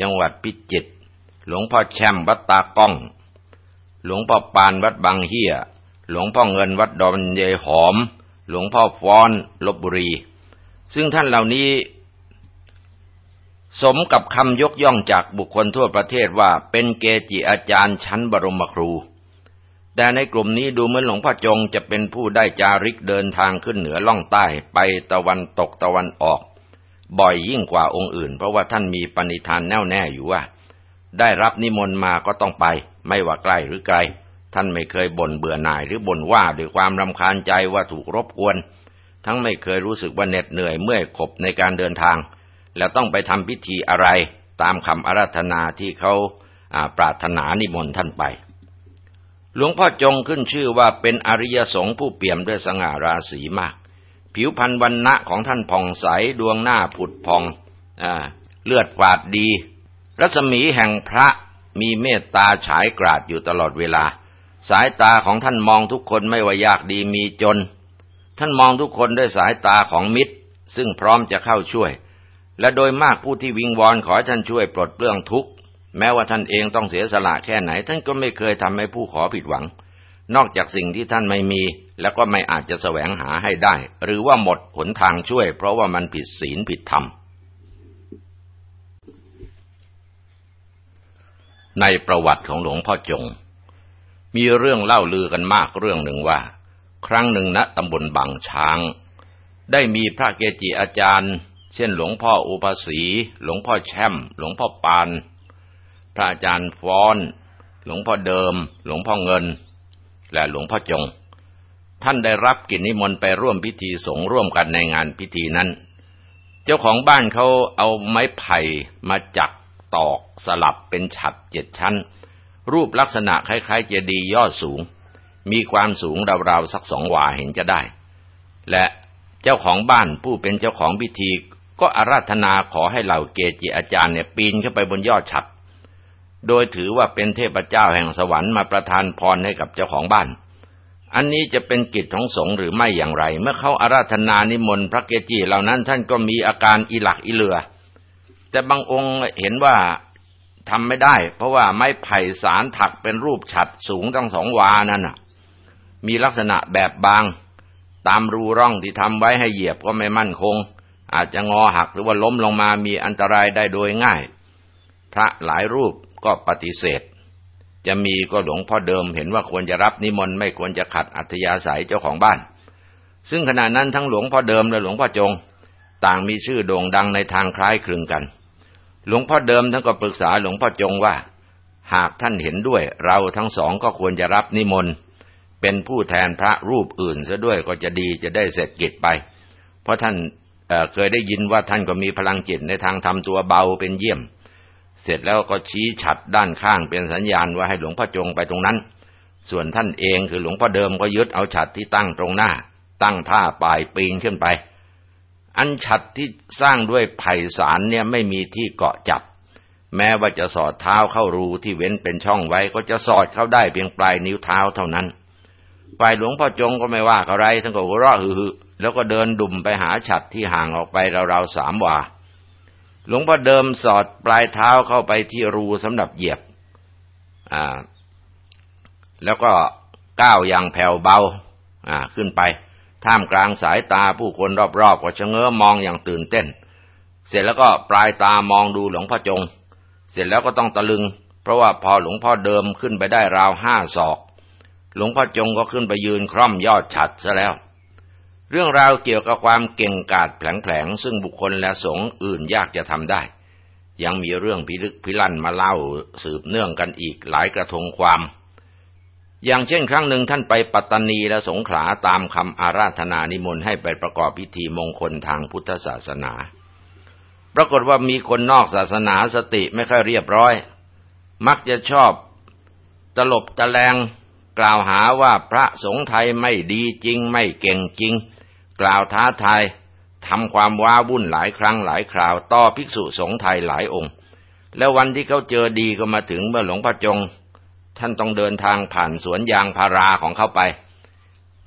จังหวัดพิจิตร หลวงพ่อแชมวัดตากล้อง หลวงพ่อปานวัดบางเฮียหลวงพ่อเงินวัดดอนเยหอม หลวงพ่อฟ้อนลบบุรี ซึ่งท่านเหล่านี้ สมกับคำยกย่องจากบุคคลทั่วประเทศว่าเป็นเกจิอาจารย์ชั้นบรมครู แต่ในกลุ่มนี้ดูเหมือนหลวงพ่อจงจะเป็นผู้ได้จาริกเดินทางขึ้นเหนือล่องใต้ไปตะวันตกตะวันออก บ่อยยิ่งกว่าองค์อื่น เพราะว่าท่านมีปณิธานแน่วแน่อยู่ว่า ได้รับนิมนต์มาก็ต้องไป ไม่ว่าใกล้หรือไกล ท่านไม่เคยบ่นเบื่อหน่ายหรือบ่นว่าด้วยความรำคาญใจว่าถูกรบกวน ทั้งไม่เคยรู้สึกว่าเหน็ดเหนื่อยเมื่อยขบในการเดินทาง แล้วต้องไปทำพิธีอะไรตามคำอาราธนาที่เขาปรารถนานิมนต์ท่านไป หลวงพ่อจงขึ้นชื่อว่าเป็นอริยสงฆ์ผู้เปี่ยมด้วยสง่าราศีมาก ผิวพรรณวันณะของท่านผ่องใสดวงหน้าผุดพองอเลือดฝาดดี รัศมีแห่งพระมีเมตตาฉายกราดอยู่ตลอดเวลา สายตาของท่านมองทุกคนไม่ว่ายากดีมีจน ท่านมองทุกคนด้วยสายตาของมิตร ซึ่งพร้อมจะเข้าช่วย และโดยมากผู้ที่วิงวอนขอท่านช่วยปลดเปลื้องทุกข์แม้ว่าท่านเองต้องเสียสละแค่ไหน ท่านก็ไม่เคยทำให้ผู้ขอผิดหวัง นอกจากสิ่งที่ท่านไม่มี แล้วก็ไม่อาจจะแสวงหาให้ได้ หรือว่าหมดหนทางช่วย เพราะว่ามันผิดศีลผิดธรรม ในประวัติของหลวงพ่อจง มีเรื่องเล่าลือกันมากเรื่องหนึ่งว่า ครั้งหนึ่งณตำบลบางช้าง ได้มีพระเกจิอาจารย์ เช่นหลวงพ่ออุปสี หลวงพ่อแช่ม หลวงพ่อปาน พระอาจารย์ฟ้อน หลวงพ่อเดิม หลวงพ่อเงิน และหลวงพ่อจง ท่านได้รับกิจนิมนต์ไปร่วมพิธีสงฆ์ร่วมกันในงานพิธีนั้น เจ้าของบ้านเขาเอาไม้ไผ่มาจักตอกสลับเป็นฉัดเจ็ดชั้น รูปลักษณะคล้ายๆเจดีย์ยอดสูง มีความสูงราวๆสักสองวาเห็นจะได้ และเจ้าของบ้านผู้เป็นเจ้าของพิธี ก็อาราธนาขอให้เหล่าเกจิอาจารย์เนี่ยปีนขึ้นไปบนยอดฉัดโดยถือว่าเป็นเทพเจ้าแห่งสวรรค์มาประทานพรให้กับเจ้าของบ้าน อันนี้จะเป็นกิจของสงฆ์หรือไม่อย่างไร เมื่อเขาอาราธนานิมนต์พระเกจิเหล่านั้นท่านก็มีอาการอิหลักอิเลือ แต่บางองค์เห็นว่าทำไม่ได้ เพราะว่าไม้ไผ่สารถักเป็นรูปฉัดสูงตั้งสองวานั่นน่ะ มีลักษณะแบบบาง ตามรูร่องที่ทำไว้ให้เหยียบก็ไม่มั่นคง อาจจะงอหักหรือว่าล้มลงมามีอันตรายได้โดยง่าย พระหลายรูปก็ปฏิเสธ จะมีก็หลวงพ่อเดิมเห็นว่าควรจะรับนิมนต์ไม่ควรจะขัดอัธยาศัยเจ้าของบ้าน ซึ่งขณะนั้นทั้งหลวงพ่อเดิมและหลวงพ่อจง ต่างมีชื่อโด่งดังในทางคล้ายคลึงกัน หลวงพ่อเดิมท่านก็ปรึกษาหลวงพ่อจงว่า หากท่านเห็นด้วย เราทั้งสองก็ควรจะรับนิมนต์เป็นผู้แทนพระรูปอื่นซะด้วยก็จะดีจะได้เสร็จกิจไป เพราะท่าน เคยได้ยินว่าท่านก็มีพลังจิตในทางทำตัวเบาเป็นเยี่ยม เสร็จแล้วก็ชี้ฉัดด้านข้างเป็นสัญญาณว่าให้หลวงพ่อจงไปตรงนั้น ส่วนท่านเองคือหลวงพ่อเดิมก็ยึดเอาฉัดที่ตั้งตรงหน้า ตั้งท่าปลายปีนขึ้นไป อันฉัดที่สร้างด้วยไผ่สารเนี่ยไม่มีที่เกาะจับ แม้ว่าจะสอดเท้าเข้ารูที่เว้นเป็นช่องไว้ก็จะสอดเข้าได้เพียงปลายนิ้วเท้าเท่านั้นฝ่ายหลวงพ่อจงก็ไม่ว่าอะไรท่านก็หัวเราะฮือ แล้วก็เดินดุ่มไปหาฉัดที่ห่างออกไปราวๆสามวา หลวงพ่อเดิมสอดปลายเท้าเข้าไปที่รูสำหรับเหยียบ อ่า แล้วก็ก้าวอย่างแผ่วเบา อ่า ขึ้นไป ท่ามกลางสายตาผู้คนรอบๆก็ชะเง้อมองอย่างตื่นเต้น เสร็จแล้วก็ปลายตามองดูหลวงพ่อจง เสร็จแล้วก็ต้องตะลึง เพราะว่าพอหลวงพ่อเดิมขึ้นไปได้ราวห้าศอก หลวงพ่อจงก็ขึ้นไปยืนคร่อมยอดฉัดซะแล้ว เรื่องราวเกี่ยวกับความเก่งกาจแผลงๆซึ่งบุคคลและสงฆ์อื่นยากจะทำได้ ยังมีเรื่องพิลึกพิลั่นมาเล่าสืบเนื่องกันอีกหลายกระทงความ อย่างเช่นครั้งหนึ่งท่านไปปัตตานีและสงขลาตามคำอาราธนานิมนต์ให้ไปประกอบพิธีมงคลทางพุทธศาสนา ปรากฏว่ามีคนนอกศาสนาสติไม่ค่อยเรียบร้อย มักจะชอบตลบตะแลงกล่าวหาว่าพระสงฆ์ไทยไม่ดีจริงไม่เก่งจริง กล่าวท้าทายทำความว้าวุ่นหลายครั้งหลายคราว ต่อภิกษุสงฆ์ไทยหลายองค์ แล้ววันที่เขาเจอดีก็มาถึงเมื่อหลวงพ่อจง ท่านต้องเดินทางผ่านสวนยางพาราของเขาไป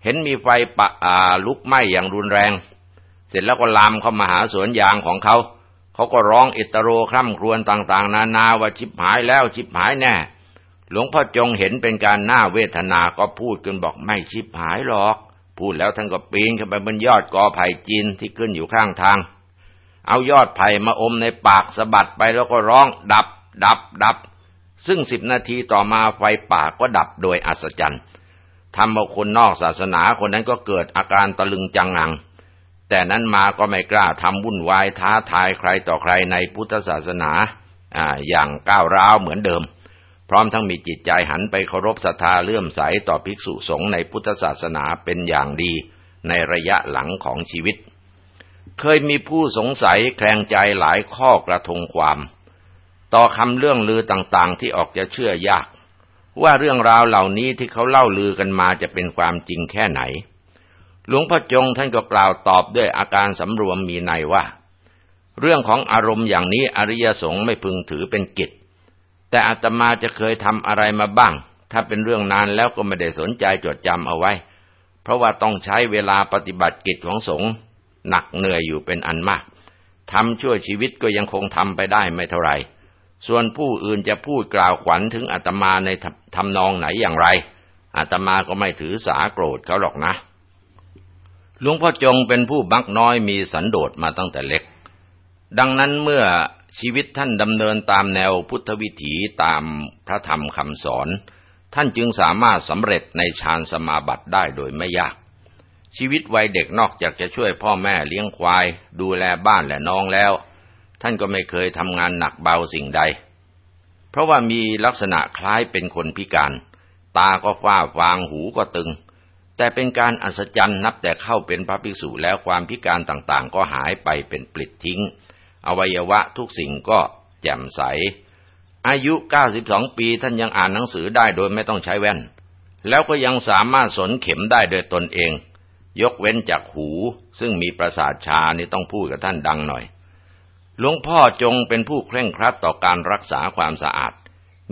เห็นมีไฟปะลุกไหม้อย่างรุนแรง เสร็จแล้วก็ลามเข้ามาหาสวนยางของเขา เขาก็ร้องอิตโรคร่ำครวญต่าง ๆ นานาว่าชิบหายแล้วชิบหายแน่ หลวงพ่อจงเห็นเป็นการน่าเวทนาก็พูดกันบอกไม่ชิบหายหรอก พูดแล้วท่านก็ปีนขึ้นไปบนยอดกอไผ่จีนที่ขึ้นอยู่ข้างทาง เอายอดไผ่มาอมในปากสะบัดไปแล้วก็ร้อง ดับ ดับ ดับ ซึ่งสิบนาทีต่อมาไฟป่าก็ดับโดยอัศจรรย์ทำเอาคนนอกศาสนาคนนั้นก็เกิดอาการตะลึงจังงัง แต่นั้นมาก็ไม่กล้าทำวุ่นวายท้าทายใครต่อใครในพุทธศาสนา อ่า อย่างก้าวร้าวเหมือนเดิม พร้อมทั้งมีจิตใจหันไปเคารพศรัทธาเลื่อมใสต่อภิกษุสงฆ์ในพุทธศาสนาเป็นอย่างดีในระยะหลังของชีวิต เคยมีผู้สงสัยแคลงใจหลายข้อกระทงความ ต่อคำเรื่องลือต่างๆที่ออกจะเชื่อยาก ว่าเรื่องราวเหล่านี้ที่เขาเล่าลือกันมาจะเป็นความจริงแค่ไหน หลวงพ่อจงท่านก็กล่าวตอบด้วยอาการสำรวมมีในว่า เรื่องของอารมณ์อย่างนี้อริยสงฆ์ไม่พึงถือเป็นกิจ แต่อาตมาจะเคยทำอะไรมาบ้าง ถ้าเป็นเรื่องนานแล้วก็ไม่ได้สนใจจดจำเอาไว้ เพราะว่าต้องใช้เวลาปฏิบัติกิจของสงฆ์หนักเหนื่อยอยู่เป็นอันมากทำชั่วชีวิตก็ยังคงทำไปได้ไม่เท่าไหร่ ส่วนผู้อื่นจะพูดกล่าวขวัญถึงอาตมาในทำนองไหนอย่างไร อาตมาก็ไม่ถือสาโกรธเขาหรอกนะหลวงพ่อจงเป็นผู้บักน้อยมีสันโดษมาตั้งแต่เล็ก ดังนั้นเมื่อ ชีวิตท่านดำเนินตามแนวพุทธวิถีตามพระธรรมคำสอน ท่านจึงสามารถสำเร็จในฌานสมาบัติได้โดยไม่ยาก ชีวิตวัยเด็กนอกจากจะช่วยพ่อแม่เลี้ยงควาย ดูแลบ้านและน้องแล้ว ท่านก็ไม่เคยทำงานหนักเบาสิ่งใด เพราะว่ามีลักษณะคล้ายเป็นคนพิการ ตาก็ฟ้าฟางหูก็ตึง แต่เป็นการอัศจรรย์นับแต่เข้าเป็นพระภิกษุแล้วความพิการต่างๆ ก็หายไปเป็นปลิดทิ้ง อวัยวะทุกสิ่งก็แจ่มใส อายุ 92 ปีท่านยังอ่านหนังสือได้โดยไม่ต้องใช้แว่น แล้วก็ยังสามารถสนเข็มได้โดยตนเอง ยกเว้นจากหู ซึ่งมีประสาทชานี่ต้องพูดกับท่านดังหน่อย หลวงพ่อจงเป็นผู้เคร่งครัดต่อการรักษาความสะอาด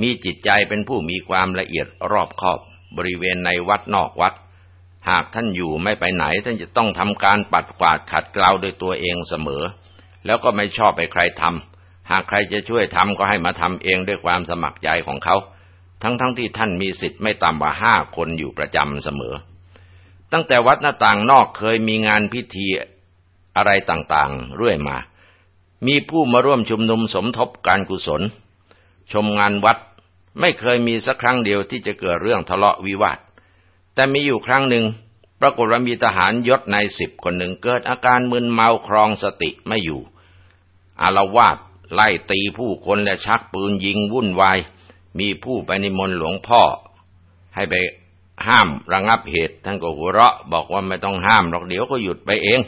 มีจิตใจเป็นผู้มีความละเอียดรอบคอบบริเวณในวัดนอกวัด หากท่านอยู่ไม่ไปไหนท่านจะต้องทำการปัดกวาดขัดเกลาโดยตัวเองเสมอ แล้วก็ไม่ชอบไปใครทำหากใครจะช่วยทำก็ให้มาทำเองด้วยความสมัครใจของเขา ทั้งๆทที่ท่านมีสิทธิ์ไม่ต่ำกว่าห้าคนอยู่ประจำเสมอ ตั้งแต่วัดหน้าต่างนอกเคยมีงานพิธีอะไรต่างๆเรื่อยมา มีผู้มาร่วมชุมนุมสมทบการกุศล ชมงานวัดไม่เคยมีสักครั้งเดียวที่จะเกิดเรื่องทะเลาะวิวาท แต่มีอยู่ครั้งหนึ่ง ปรากฏว่ามีทหารยศในสิบคนหนึ่งเกิดอาการมึนเมาครองสติไม่อยู่อารวาสไล่ตีผู้คนและชักปืนยิงวุ่นวาย มีผู้ไปนิมนต์หลวงพ่อ ให้ไปห้ามระงับเหตุ ท่านก็หัวเราะบอกว่าไม่ต้องห้ามหรอกเดี๋ยวก็หยุดไปเอง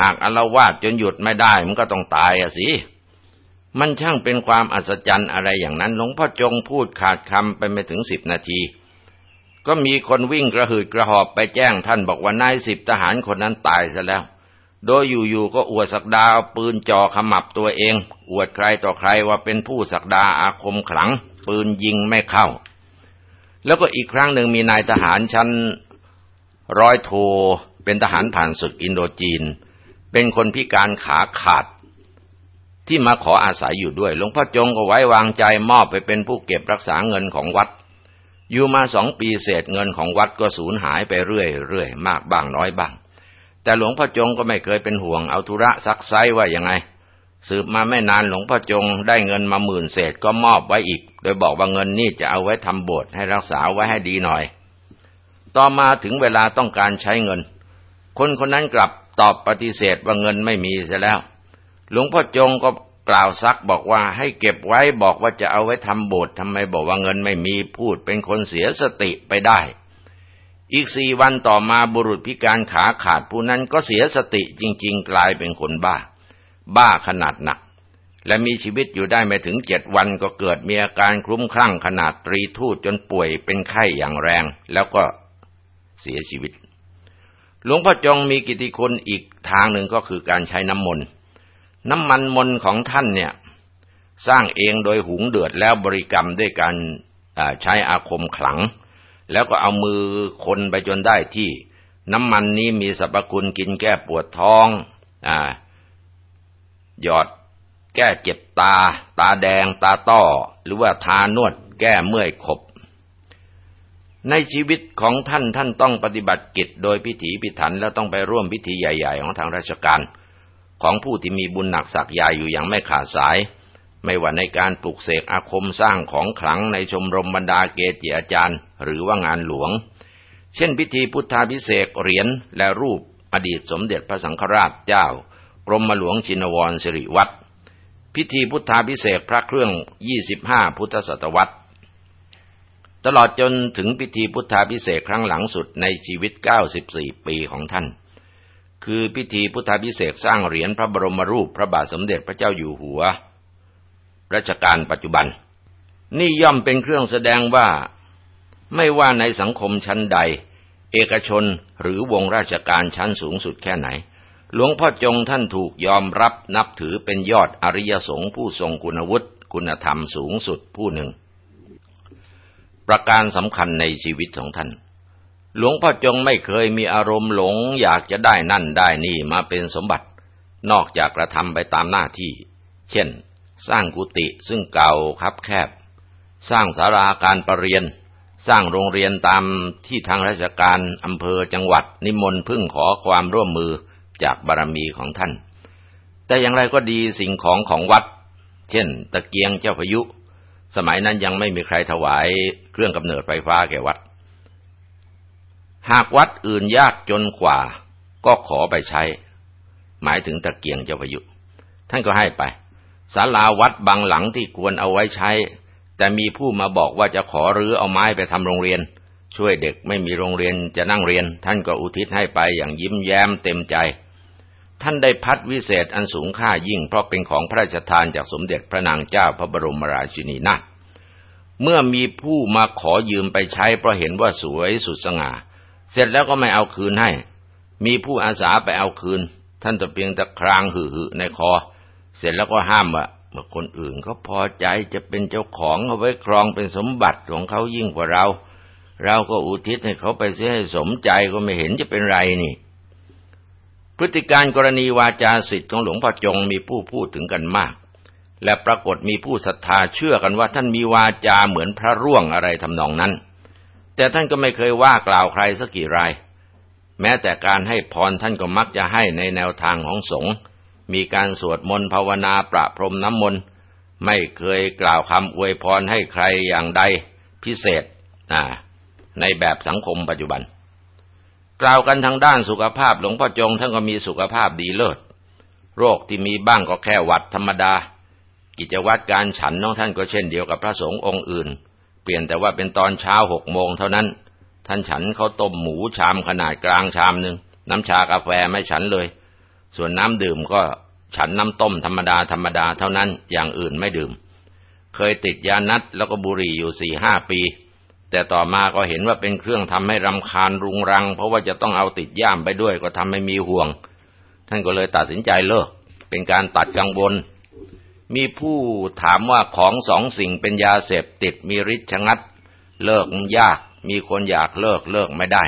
หากอารวาสจนหยุดไม่ได้มันก็ต้องตายอะสิ มันช่างเป็นความอัศจรรย์อะไรอย่างนั้น หลวงพ่อจงพูดขาดคำไปไม่ถึงสิบนาที ก็มีคนวิ่งกระหืดกระหอบไปแจ้งท่านบอกว่านายสิบทหารคนนั้นตายซะแล้ว โดยอยู่ๆก็อวดสักดาเอาปืนจ่อขมับตัวเอง อวดใครต่อใครว่าเป็นผู้สักดาอาคมขลัง ปืนยิงไม่เข้า แล้วก็อีกครั้งหนึ่งมีนายทหารชั้นร้อยโทเป็นทหารผ่านศึกอินโดจีน เป็นคนพิการขาขาด ที่มาขออาศัยอยู่ด้วย หลวงพ่อจงก็ไว้วางใจมอบไปเป็นผู้เก็บรักษาเงินของวัด อยู่มาสองปีเศษเงินของวัดก็สูญหายไปเรื่อยๆมากบ้างน้อยบ้าง แต่หลวงพ่อจงก็ไม่เคยเป็นห่วงเอาธุระซักไซว่ายังไง สืบมาไม่นานหลวงพ่อจงได้เงินมาหมื่นเศษก็มอบไว้อีก โดยบอกว่าเงินนี่จะเอาไว้ทำโบสถ์ให้รักษาไว้ให้ดีหน่อย ต่อมาถึงเวลาต้องการใช้เงิน คนคนนั้นกลับตอบปฏิเสธว่าเงินไม่มีเสียแล้ว หลวงพ่อจงก็ กล่าวซักบอกว่าให้เก็บไว้บอกว่าจะเอาไว้ทำโบสถ์ทำไมบอกว่าเงินไม่มีพูดเป็นคนเสียสติไปได้ อีกสี่วันต่อมาบุรุษพิการขาขาดผู้นั้นก็เสียสติจริง ๆ กลายเป็นคนบ้า บ้าขนาดหนัก และมีชีวิตอยู่ได้ไม่ถึงเจ็ดวันก็เกิดมีอาการคลุ้มคลั่งขนาดตรีทูตจนป่วยเป็นไข้อย่างแรง แล้วก็เสียชีวิต หลวงพ่อจงมีกิติคุณอีกทางหนึ่งก็คือการใช้น้ำมนต์ น้ำมันมนของท่านเนี่ย สร้างเองโดยหุงเดือดแล้วบริกรรมด้วยการใช้อาคมขลัง แล้วก็เอามือคนไปจนได้ที่ น้ำมันนี้มีสรรพคุณกินแก้ปวดท้องอหยอดแก้เจ็บตา ตาแดง ตาต้อ หรือว่าทานวด แก้เมื่อยขบ ในชีวิตของท่านท่านต้องปฏิบัติกิจโดยพิถีพิถัน และต้องไปร่วมพิธีใหญ่ ๆ ของทางราชการ ของผู้ที่มีบุญหนักศักย์ใหญ่อยู่อย่างไม่ขาดสาย ไม่ว่าในการปลุกเสกอาคมสร้างของขลังในชมรมบรรดาเกจิอาจารย์ หรือว่างานหลวง เช่นพิธีพุทธาพิเศษเหรียญและรูปอดีตสมเด็จพระสังฆราชเจ้ากรมหลวงชินวรสิริวัตรพิธีพุทธาพิเศษพระเครื่อง 25 พุทธศตวรรษ ตลอดจนถึงพิธีพุทธาพิเศษครั้งหลังสุดในชีวิต 94 ปีของท่าน คือพิธีพุทธาพิเศษสร้างเหรียญพระบรมรูปพระบาทสมเด็จพระเจ้าอยู่หัวรัชกาลปัจจุบัน นี่ย่อมเป็นเครื่องแสดงว่า ไม่ว่าในสังคมชั้นใด เอกชนหรือวงราชการชั้นสูงสุดแค่ไหน หลวงพ่อจงท่านถูกยอมรับนับถือเป็นยอดอริยสงฆ์ผู้ทรงคุณวุฒิคุณธรรมสูงสุดผู้หนึ่ง ประการสำคัญในชีวิตของท่าน หลวงพ่อจงไม่เคยมีอารมณ์หลง อยากจะได้นั่นได้นี่มาเป็นสมบัติ นอกจากกระทำไปตามหน้าที่ เช่น สร้างกุฏิซึ่งเก่าคับแคบ สร้างสาราการประเรียน สร้างโรงเรียนตามที่ทางราชการอำเภอจังหวัด นิมนต์พึ่งขอความร่วมมือจากบารมีของท่าน แต่อย่างไรก็ดีสิ่งของของวัด เช่น ตะเกียงเจ้าพายุ สมัยนั้นยังไม่มีใครถวายเครื่องกำเนิดไฟฟ้าแก่วัด หากวัดอื่นยากจนกว่า ก็ขอไปใช้ หมายถึงตะเกียงเจ้าพายุ ท่านก็ให้ไปศาลาวัดบางหลังที่ควรเอาไว้ใช้ แต่มีผู้มาบอกว่าจะขอรื้อเอาไม้ไปทำโรงเรียน ช่วยเด็กไม่มีโรงเรียนจะนั่งเรียน ท่านก็อุทิศให้ไปอย่างยิ้มแย้มเต็มใจ ท่านได้พัดวิเศษอันสูงค่ายิ่งเพราะเป็นของพระราชทานจากสมเด็จพระนางเจ้าพระบรมราชินีนาถเมื่อมีผู้มาขอยืมไปใช้เพราะเห็นว่าสวยสุดสง่า เสร็จแล้วก็ไม่เอาคืนให้ มีผู้อาสาไปเอาคืน ท่านจะเพียงต่ครางหือๆในคอ เสร็จแล้วก็ห้ามว่าเมื่อคนอื่นเขาพอใจจะเป็นเจ้าของเอาไว้ครองเป็นสมบัติของเขายิ่งกว่าเรา เราก็อุทิศให้เขาไปเสียให้สมใจก็ไม่เห็นจะเป็นไรนี่ พฤติการกรณีวาจาสิทธิ์ของหลวงพ่อจงมีผู้พูดถึงกันมาก และปรากฏมีผู้ศรัทธาเชื่อกันว่าท่านมีวาจาเหมือนพระร่วงอะไรทำนองนั้น แต่ท่านก็ไม่เคยว่ากล่าวใครสักกี่ราย แม้แต่การให้พรท่านก็มักจะให้ในแนวทางของสงฆ์มีการสวดมนต์ภาวนาประพรมน้ำมนต์ไม่เคยกล่าวคำอวยพรให้ใครอย่างใดพิเศษในแบบสังคมปัจจุบัน กล่าวกันทางด้านสุขภาพหลวงพ่อจงท่านก็มีสุขภาพดีเลิศ โรคที่มีบ้างก็แค่หวัดธรรมดา กิจวัตรการฉันน้องท่านก็เช่นเดียวกับพระสงฆ์องค์อื่น เปลี่ยนแต่ว่าเป็นตอนเช้าหกโมงเท่านั้น ท่านฉันเขาต้มหมูชามขนาดกลางชามหนึ่งน้ำชากาแฟไม่ฉันเลย ส่วนน้ำดื่มก็ฉันน้ำต้มธรรมดาธรรมดาเท่านั้นอย่างอื่นไม่ดื่ม เคยติดยานัดแล้วก็บุหรี่อยู่สี่ห้าปี แต่ต่อมาก็เห็นว่าเป็นเครื่องทำให้รำคาญรุงรัง เพราะว่าจะต้องเอาติดย่ามไปด้วยก็ทำให้มีห่วง ท่านก็เลยตัดสินใจเลิก เป็นการตัดกังวล มีผู้ถามว่าของสองสิ่งเป็นยาเสพติดมีฤทธิ์ชะงัด เลิกยาก มีคนอยากเลิกเลิกไม่ได้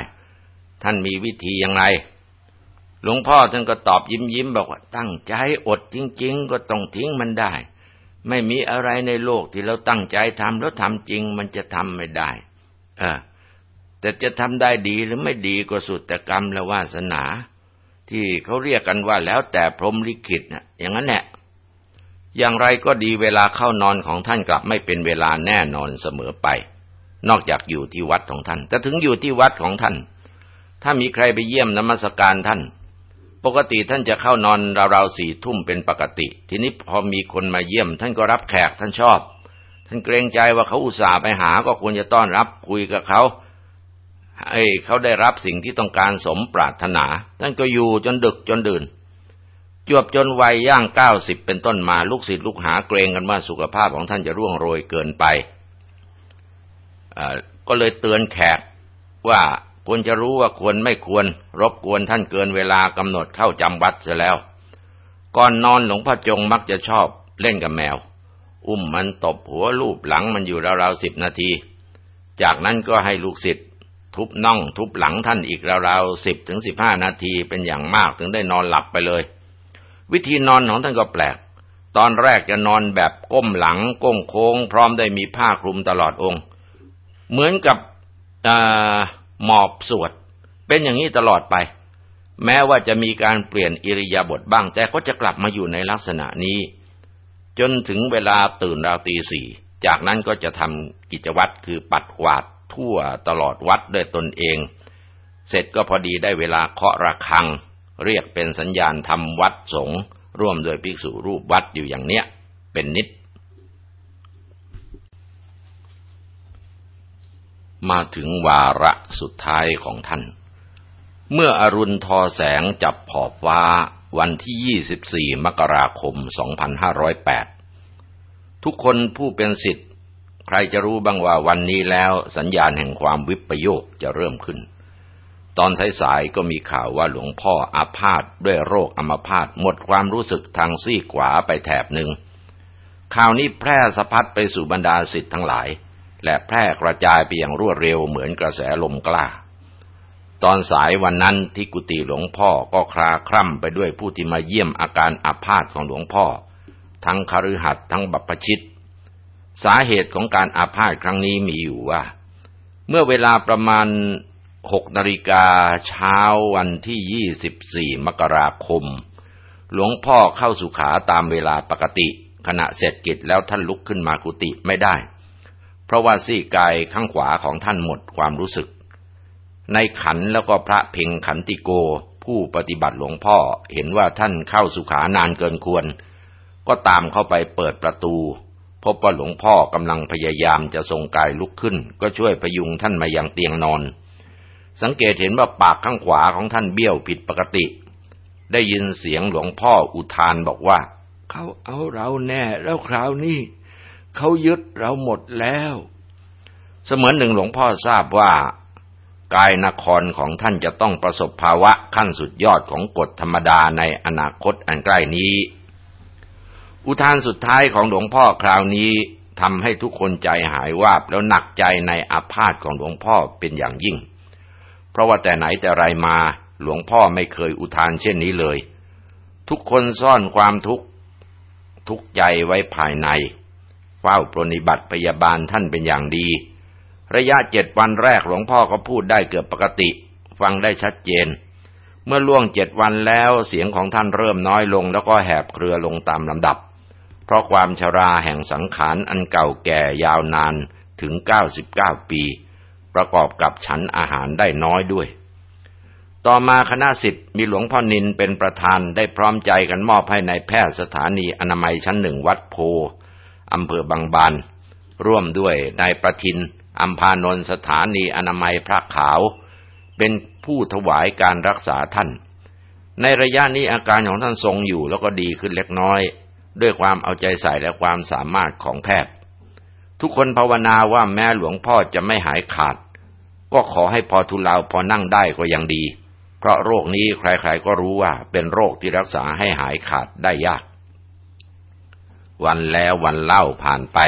ท่านมีวิธียังไงหลวงพ่อท่านก็ตอบยิ้มยิ้มบอกว่าตั้งใจอดจริง ๆ ก็ต้องทิ้งมันได้ ไม่มีอะไรในโลกที่เราตั้งใจทำแล้วทำจริงมันจะทำไม่ได้ เออ แต่จะทำได้ดีหรือไม่ดีก็สุดแต่กรรมและวาสนา ที่เขาเรียกกันว่าแล้วแต่พรหมลิขิตนะอย่างนั้นแหละ อย่างไรก็ดีเวลาเข้านอนของท่านกลับไม่เป็นเวลาแน่นอนเสมอไป นอกจากอยู่ที่วัดของท่าน แต่ถึงอยู่ที่วัดของท่าน ถ้ามีใครไปเยี่ยมนมัสการท่าน ปกติท่านจะเข้านอนราวๆสี่ทุ่มเป็นปกติ ทีนี้พอมีคนมาเยี่ยม ท่านก็รับแขกท่านชอบ ท่านเกรงใจว่าเขาอุตส่าห์ไปหาก็ควรจะต้อนรับคุยกับเขาให้เขาได้รับสิ่งที่ต้องการสมปรารถนา ท่านก็อยู่จนดึกจนดื่น จวบจนวัยย่างเก้าสิบเป็นต้นมาลูกศิษย์ลูกหาเกรงกันว่าสุขภาพของท่านจะร่วงโรยเกินไป ก็เลยเตือนแขกว่าควรจะรู้ว่าควรไม่ควร รบกวนท่านเกินเวลากำหนดเข้าจำวัดเสียแล้ว ก่อนนอนหลวงพ่อจงมักจะชอบเล่นกับแมว อุ้มมันตบหัวลูบหลังมันอยู่ราวๆสิบนาที จากนั้นก็ให้ลูกศิษย์ทุบน่องทุบหลังท่านอีกราวๆสิบถึงสิบห้านาทีเป็นอย่างมากถึงได้นอนหลับไปเลย วิธีนอนของท่านก็แปลก ตอนแรกจะนอนแบบก้มหลัง ก้งโค้ง พร้อมได้มีผ้าคลุมตลอดองค์ เหมือนกับหมอบสวด เป็นอย่างนี้ตลอดไป แม้ว่าจะมีการเปลี่ยนอิริยาบถบ้าง แต่ก็จะกลับมาอยู่ในลักษณะนี้ จนถึงเวลาตื่นราวตีสี่ จากนั้นก็จะทำกิจวัตรคือปัดกวาดทั่วตลอดวัดด้วยตนเอง เสร็จก็พอดีได้เวลาเคาะระฆัง เรียกเป็นสัญญาณทำวัดสงฆ์ร่วมโดยภิกษุรูปวัดอยู่อย่างเนี้ย เป็นนิด มาถึงวาระสุดท้ายของท่าน เมื่ออรุณทอแสงจับผอบฟ้าวันที่ 24 มกราคม 2508 ทุกคนผู้เป็นสิทธิ์ ใครจะรู้บ้างว่าวันนี้แล้วสัญญาณแห่งความวิปโยคจะเริ่มขึ้น ตอนสายๆก็มีข่าวว่าหลวงพ่ออาพาธด้วยโรคอัมพาตหมดความรู้สึกทางซี่ขวาไปแถบหนึ่งข่าวนี้แพร่สะพัดไปสู่บรรดาสิทธิ์ทั้งหลาย และแพร่กระจายไปอย่างรวดเร็วเหมือนกระแสลมกล้า ตอนสายวันนั้นที่กุฏิหลวงพ่อก็คลาคร่ำไปด้วยผู้ที่มาเยี่ยมอาการอาพาธของหลวงพ่อ ทั้งคฤหัสถ์ทั้งบัพชิต สาเหตุของการอาพาธครั้งนี้มีอยู่ว่า เมื่อเวลาประมาณ หกนาฬิกาเช้าวันที่ยี่สิบสี่มกราคม หลวงพ่อเข้าสุขาตามเวลาปกติ ขณะเสร็จกิจแล้วท่านลุกขึ้นมากุฏิไม่ได้ เพราะว่าซี่กายข้างขวาของท่านหมดความรู้สึก ในขันแล้วก็พระเพ่งขันติโก ผู้ปฏิบัติหลวงพ่อเห็นว่าท่านเข้าสุขานานเกินควร ก็ตามเข้าไปเปิดประตูพบว่าหลวงพ่อกำลังพยายามจะทรงกายลุกขึ้น ก็ช่วยพยุงท่านมายังเตียงนอน สังเกตเห็นว่าปากข้างขวาของท่านเบี้ยวผิดปกติ ได้ยินเสียงหลวงพ่ออุทานบอกว่า เขาเอาเราแน่แล้วคราวนี้เขายึดเราหมดแล้ว เสมือนหนึ่งหลวงพ่อทราบว่ากายนครของท่านจะต้องประสบภาวะขั้นสุดยอดของกฎธรรมดาในอนาคตอันใกล้นี้ อุทานสุดท้ายของหลวงพ่อคราวนี้ทำให้ทุกคนใจหายวาบแล้วหนักใจในอาพาธของหลวงพ่อเป็นอย่างยิ่ง เพราะว่าแต่ไหนแต่ไรมาหลวงพ่อไม่เคยอุทานเช่นนี้เลย ทุกคนซ่อนความทุกข์ทุกใจไว้ภายในเฝ้าปรนิบัติพยาบาลท่านเป็นอย่างดี ระยะเจ็ดวันแรกหลวงพ่อก็พูดได้เกือบปกติ ฟังได้ชัดเจน เมื่อล่วงเจ็ดวันแล้วเสียงของท่านเริ่มน้อยลงแล้วก็แหบเครือลงตามลำดับ เพราะความชราแห่งสังขารอันเก่าแก่ยาวนานถึงเก้าสิบเก้าปี ประกอบกับฉันอาหารได้น้อยด้วย ต่อมาคณะสิทธิ์มีหลวงพ่อนินเป็นประธานได้พร้อมใจกันมอบให้ในแพทย์สถานีอนามัยชั้นหนึ่งวัดโพอำเภอบางบาน ร่วมด้วยนายประทินอัมพานนสถานีอนามัยพระขาว เป็นผู้ถวายการรักษาท่าน ในระยะนี้อาการของท่านทรงอยู่แล้วก็ดีขึ้นเล็กน้อย ด้วยความเอาใจใส่และความสามารถของแพทย์ ทุกคนภาวนาว่าแม้หลวงพ่อจะไม่หายขาด ก็ขอให้พอทุเลาพอนั่งได้ก็ยังดี เพราะโรคนี้ใครๆก็รู้ว่าเป็นโรคที่รักษาให้หายขาดได้ยาก วันแล้ววันเล่าผ่านไป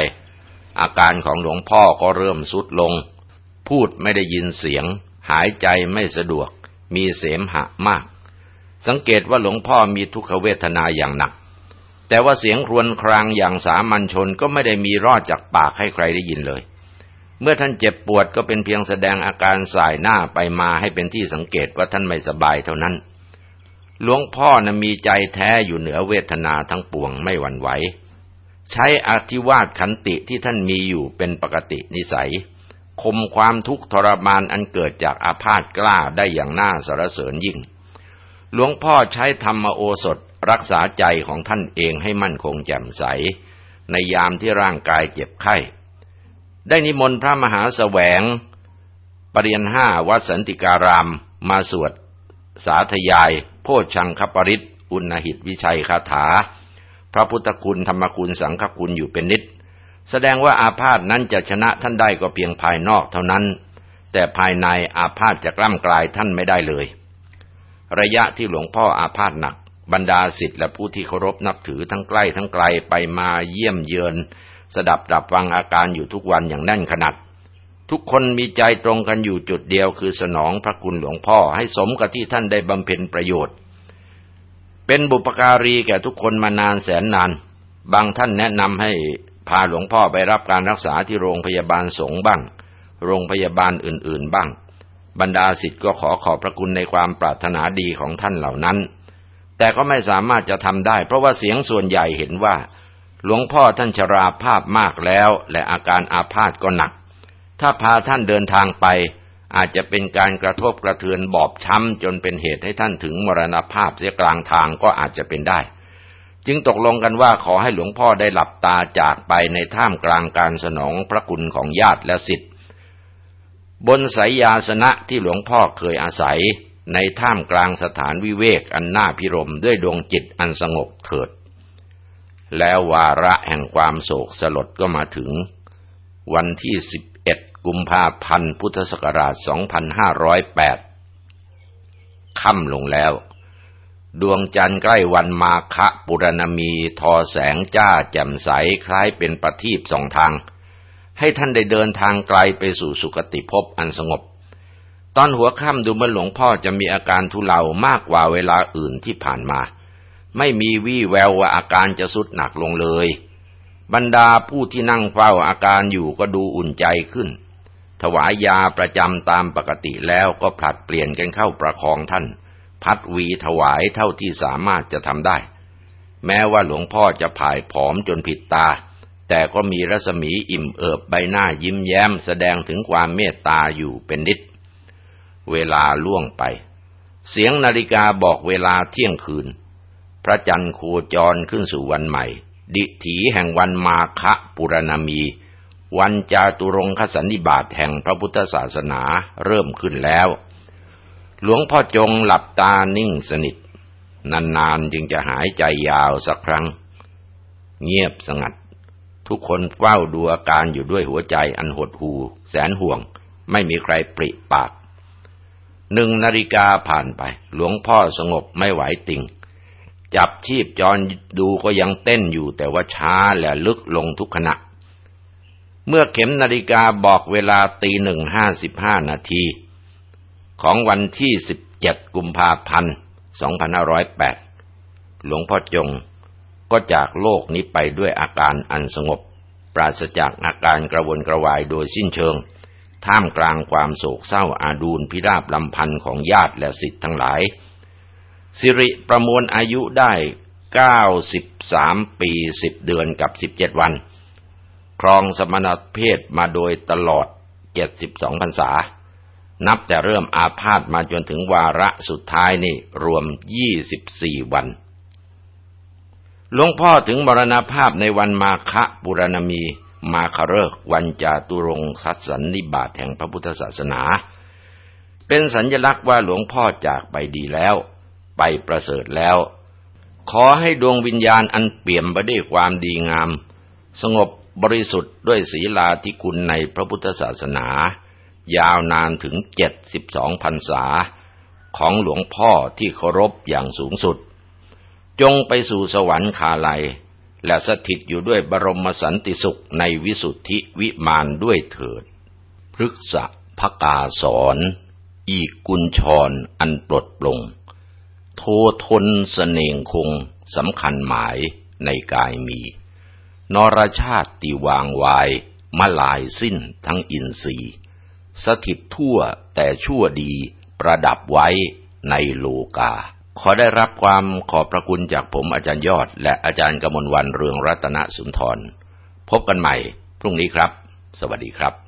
อาการของหลวงพ่อก็เริ่มสุดลง พูดไม่ได้ยินเสียง หายใจไม่สะดวก มีเสมหะมาก สังเกตว่าหลวงพ่อมีทุกขเวทนาอย่างหนัก แต่ว่าเสียงครวญครางอย่างสามัญชนก็ไม่ได้มีรอดจากปากให้ใครได้ยินเลย เมื่อท่านเจ็บปวดก็เป็นเพียงแสดงอาการสายหน้าไปมาให้เป็นที่สังเกตว่าท่านไม่สบายเท่านั้น หลวงพ่อนะมีใจแท้อยู่เหนือเวทนาทั้งปวงไม่หวั่นไหว ใช้อธิวาทขันติที่ท่านมีอยู่เป็นปกตินิสัย คมความทุกข์ทรมานอันเกิดจากอาพาธกล้าได้อย่างน่าสรรเสริญยิ่ง หลวงพ่อใช้ธรรมโอสถรักษาใจของท่านเองให้มั่นคงแจ่มใส ในยามที่ร่างกายเจ็บไข้ ได้นิมนต์พระมหาแสวง ปรริยนห้าวัดสันติการาม มาสวด สาธยาย โพชังคปริตอุณหิตวิชัยคาถา พระพุทธคุณธรรมคุณสังฆคุณอยู่เป็นนิด แสดงว่าอาพาธนั้นจะชนะท่านได้ก็เพียงภายนอกเท่านั้น แต่ภายในอาพาธจะกล้ำกลายท่านไม่ได้เลย ระยะที่หลวงพ่ออาพาธหนักบรรดาสิทธิ์และผู้ที่เคารพนับถือทั้งใกล้ทั้งไกลไปมาเยี่ยมเยือน สดับดับฟังอาการอยู่ทุกวันอย่างแน่นขนาดทุกคนมีใจตรงกันอยู่จุดเดียวคือสนองพระคุณหลวงพ่อให้สมกับที่ท่านได้บำเพ็ญประโยชน์ เป็นบุปการีแก่ทุกคนมานานแสนนาน บางท่านแนะนำให้พาหลวงพ่อไปรับการรักษาที่โรงพยาบาลสงบ้าง โรงพยาบาลอื่นๆบ้าง บรรดาสิทธ์ก็ขอขอบพระคุณในความปรารถนาดีของท่านเหล่านั้น แต่ก็ไม่สามารถจะทำได้ เพราะว่าเสียงส่วนใหญ่เห็นว่า หลวงพ่อท่านชราภาพมากแล้ว และอาการอาพาธก็หนัก ถ้าพาท่านเดินทางไป อาจจะเป็นการกระทบกระเทือนบอบช้ำจนเป็นเหตุให้ท่านถึงมรณภาพเสียกลางทางก็อาจจะเป็นได้ จึงตกลงกันว่าขอให้หลวงพ่อได้หลับตาจากไปในท่ามกลางการสนองพระคุณของญาติและสิทธิ์บนสายยาสนะที่หลวงพ่อเคยอาศัย ในท่ามกลางสถานวิเวกอันน่าพิรมด้วยดวงจิตอันสงบเถิด แล้ววาระแห่งความโศกสลดก็มาถึง วันที่สิบกุมภาพันธ์ พุทธศักราช 2508 ค่ำลงแล้ว ดวงจันทร์ใกล้วันมาคะปุรณมีทอแสงจ้าแจ่มใสคล้ายเป็นประทีปสองทาง ให้ท่านได้เดินทางไกลไปสู่สุคติภพอันสงบ ตอนหัวค่ำดูเหมือนหลวงพ่อจะมีอาการทุเลามากกว่าเวลาอื่นที่ผ่านมา ไม่มีวี่แววว่าอาการจะสุดหนักลงเลย บรรดาผู้ที่นั่งเฝ้าอาการอยู่ก็ดูอุ่นใจขึ้น ถวายยาประจำตามปกติแล้วก็ผลัดเปลี่ยนกันเข้าประคองท่าน พัดวีถวายเท่าที่สามารถจะทำได้ แม้ว่าหลวงพ่อจะผายผอมจนผิดตา แต่ก็มีรัศมีอิ่มเอิบใบหน้ายิ้มแย้มแสดงถึงความเมตตาอยู่เป็นนิด เวลาล่วงไป เสียงนาฬิกาบอกเวลาเที่ยงคืน ระจันทร์โคจรขึ้นสู่วันใหม่ ดิถีแห่งวันมาคะปุรณมี วันจาตุรงคสันนิบาตแห่งพระพุทธศาสนาเริ่มขึ้นแล้ว หลวงพ่อจงหลับตานิ่งสนิท นานๆจึงจะหายใจยาวสักครั้ง เงียบสงัด ทุกคนเฝ้าดูอาการอยู่ด้วยหัวใจอันหดหูแสนห่วง ไม่มีใครปริปากหนึ่งนาฬิกาผ่านไป หลวงพ่อสงบไม่ไหวติ่ง จับชีพจรดูก็ยังเต้นอยู่แต่ว่าช้าและลึกลงทุกขณะ เมื่อเข็มนาฬิกาบอกเวลาตีหนึ่งห้าสิบห้านาที ของวันที่สิบเจ็ดกุมภาพันธ์สองพันห้าร้อยแปดหลวงพ่อจงก็จากโลกนี้ไปด้วยอาการอันสงบ ปราศจากอาการกระวนกระวายโดยสิ้นเชิง ท่ามกลางความโศกเศร้าอาดูลพิราบลำพันธ์ของญาติและสิทธิ์ทั้งหลาย สิริประมวลอายุได้เก้าสิบสามปีสิบเดือนกับสิบเจ็ดวัน ครองสมณเพศมาโดยตลอดเจ็ดสิบสองพรรษา นับแต่เริ่มอาพาธมาจนถึงวาระสุดท้ายนี่รวมยี่สิบสี่วัน หลวงพ่อถึงมรณภาพในวันมาคะปุรณมีมาคเริกวันจาตุรงคัสันนิบาตแห่งพระพุทธศาสนา เป็นสัญญลักษณ์ว่าหลวงพ่อจากไปดีแล้ว ไปประเสริฐแล้ว ขอให้ดวงวิญญาณอันเปี่ยมไปด้วยความดีงาม สงบบริสุทธิ์ด้วยศีลาธิคุณในพระพุทธศาสนา ยาวนานถึงเจ็ดสิบสองพรรษา ของหลวงพ่อที่เคารพอย่างสูงสุด จงไปสู่สวรรค์คาลัยและสถิตอยู่ด้วยบรมสันติสุขในวิสุทธิวิมานด้วยเถิด พฤกษะพกาสอน อีกุญชรอันปลดปลง โททนสเสน่งคงสำคัญหมายในกายมี นรชาติติวางวายมาลายสิ้นทั้งอินทรีย์ สถิตทั่วแต่ชั่วดีประดับไว้ในโลกา ขอได้รับความขอบพระคุณจากผมอาจารย์ยอด และอาจารย์กมลวันเรืองรัตนสุนทร พบกันใหม่พรุ่งนี้ครับ สวัสดีครับ